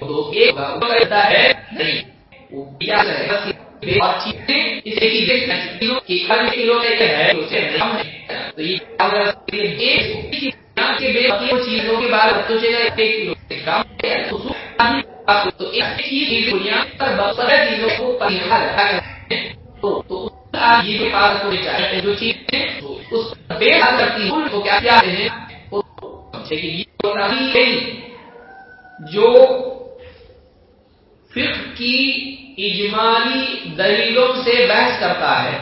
سوچے گا ایک چیزوں کو تو جو چیز اس بے کرتی تو کیا کیا جو فقہ کی اجمالی دلیلوں سے بحث کرتا ہے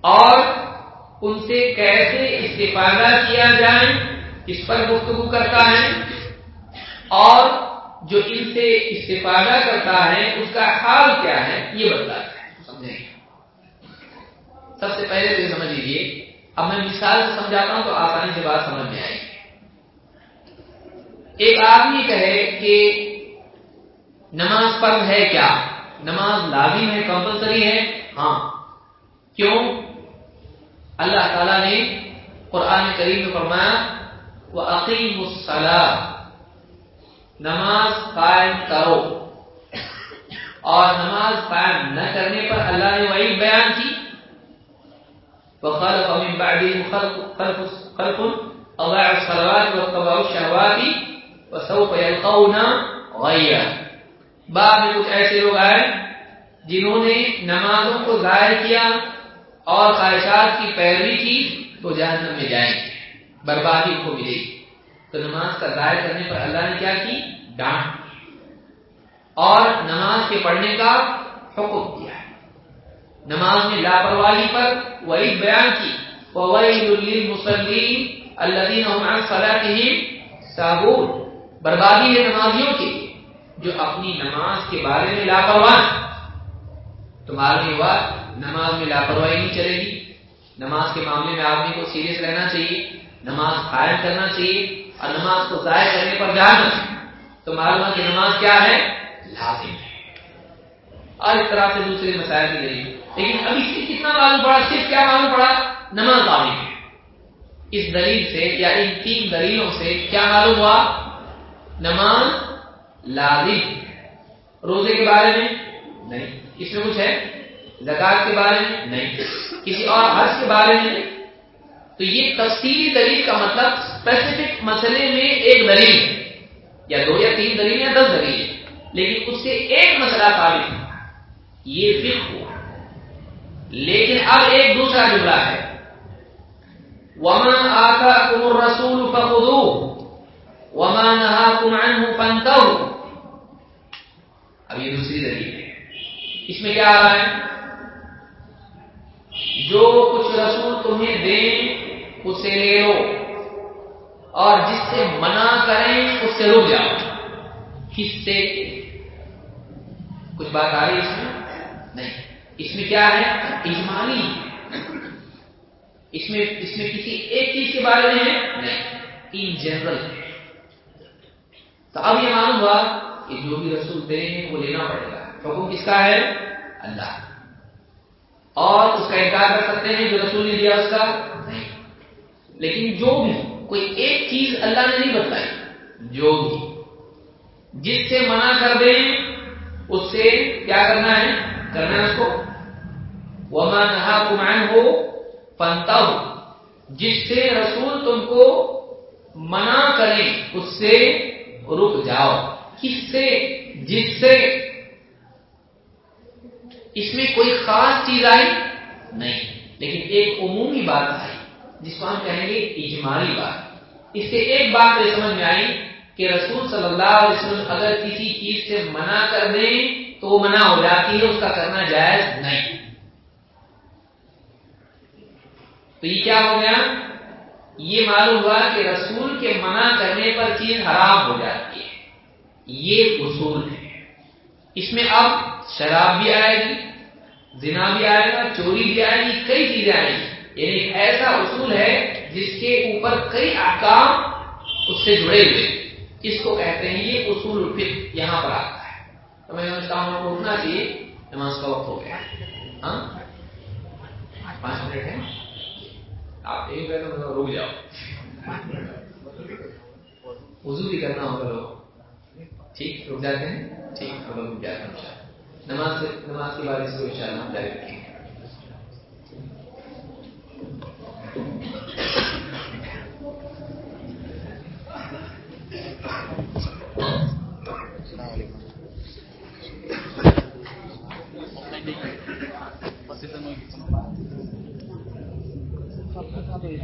اور ان سے کیسے استفادہ کیا جائے، اس پر گفتگو کرتا ہے اور جو ان سے استفادہ کرتا ہے، اس کا حال کیا ہے، یہ بتاتا ہے۔ سمجھیں سب سے پہلے تو یہ سمجھ لیجیے اب میں مثال سے سمجھاتا ہوں تو آسانی سے بات سمجھ میں آئے گی۔ ایک آدمی کہے کہ نماز فرض ہے کیا؟ نماز لازم ہے کمپلسری ہے؟ ہاں۔ کیوں؟ اللہ تعالی نے قرآن کریم میں فرمایا وہ عقیم نماز قائم کرو۔ اور نماز قائم نہ کرنے پر اللہ نے وہی بیان کی۔ وخلق من بعدهم خلق خلق خلق اضاعوا الصلوات واتبعوا الشهوات وسوف يلقون غيا بعد میں کچھ ایسے لوگ آئے جنہوں نے نمازوں کو ظاہر کیا اور خواہشات کی پیروی کی تو جہنم میں جائیں گے، بربادی کو ملے گی۔ تو نماز کا ظاہر کرنے پر اللہ نے کیا کی؟ ڈانٹ اور نماز کے پڑھنے کا حکم دیا۔ ہے نماز میں لاپرواہی پر وہی بیان کی۔ بربادی ہے نمازیوں کے جو اپنی نماز کے بارے میں لاپرواہ تو ہوا نماز میں لاپرواہی نہیں چلے گی۔ نماز کے معاملے میں آدمی کو سیریس رہنا چاہیے، نماز قائم کرنا چاہیے اور نماز کو ضائع کرنے پر جانا تو معلوم کہ نماز کیا ہے؟ لازم ہے۔ اور اس طرح سے دوسرے مسائل بھی لیں لیکن ابھی سے کتنا معلوم پڑا، صرف کیا معلوم پڑا؟ نماز لازم ہے۔ اس دلیل سے یا ان تین دلیلوں سے کیا معلوم ہوا؟ نماز لازم روزے کے بارے میں نہیں۔ اس میں کچھ ہے؟ زکات کے بارے میں نہیں۔ کسی اور حج کے بارے میں نہیں۔ تو یہ تفصیلی دلیل کا مطلب اسپیسیفک مسئلے میں ایک دلیل ہے۔ یا دو یا تین دلیل یا دس دلیل لیکن اس سے ایک مسئلہ ثابت ہوا یہ فکر ہوا لیکن اب ایک دوسرا جملہ ہے۔ وما آتا کم رسول فخو وما نہا کم عنہ اب یہ دوسری دلیل ہے۔ اس میں کیا آ رہا ہے؟ جو کچھ رسول تمہیں دیں، اسے لے لو۔ اور جس سے منع کریں اس سے رک جاؤ۔ کس سے؟ کچھ بات آ رہی اس میں؟ نہیں۔ اس میں کیا ہے؟ اجمالی۔ اس میں اس میں کسی ایک چیز کے بارے میں ہے؟ نہیں۔ In general. تو اب یہ معلوم ہوا کہ جو بھی رسول دیں وہ لینا پڑے گا۔ حکم کس کا ہے؟ اللہ۔ اور اس کا انکار کر سکتے ہیں جو رسول نے دیا اس کا؟ نہیں۔ لیکن جو بھی، کوئی ایک چیز اللہ نے نہیں بتائی جو بھی۔ جس سے منع کر دیں اس سے کیا کرنا ہے؟ کرنا ہے اس کو۔ وما نہا کمائن ہو پنتا ہو جس سے رسول تم کو منع کریں، اس سے رک جاؤ۔ کس سے؟ جس سے؟ اس میں کوئی خاص چیز آئی؟ نہیں۔ لیکن ایک عمومی بات آئی، جس کو ہم کہیں گے اجمالی بات۔ اس سے ایک بات یہ سمجھ میں آئی کہ رسول صلی اللہ علیہ وسلم اگر کسی چیز سے منع کر دیں تو وہ منع ہو جاتی ہے، اس کا کرنا جائز نہیں۔ تو یہ کیا ہو گیا؟ یہ معلوم ہوا کہ رسول کے منع کرنے پر چیز حرام ہو جاتی ہے۔ یہ اصول ہے اس میں اب شراب بھی آئے گی، زنا بھی آئے گا، چوری بھی آئے گی، کئی چیزیں آئیں گی۔ یعنی ایسا اصول ہے جس کے اوپر کئی احکام اس سے جڑے ہوئے اس کو کہتے ہیں یہ اصول الفق یہاں پر آتا ہے۔ تو میں سمجھتا ہوں کو اٹھنا چاہیے، نماز کا وقت ہو گیا۔ ہاں؟ پانچ منٹ ہے آپ ایک بار مطلب رک جاؤ۔ وضو بھی کرنا ہوگا لوگ ٹھیک، رک جاتے ہیں۔ ٹھیک ہم لوگ رک جاتے ہیں نماز نماز کے بعد اس کو ان شاء اللہ ہم سب کا سب ایک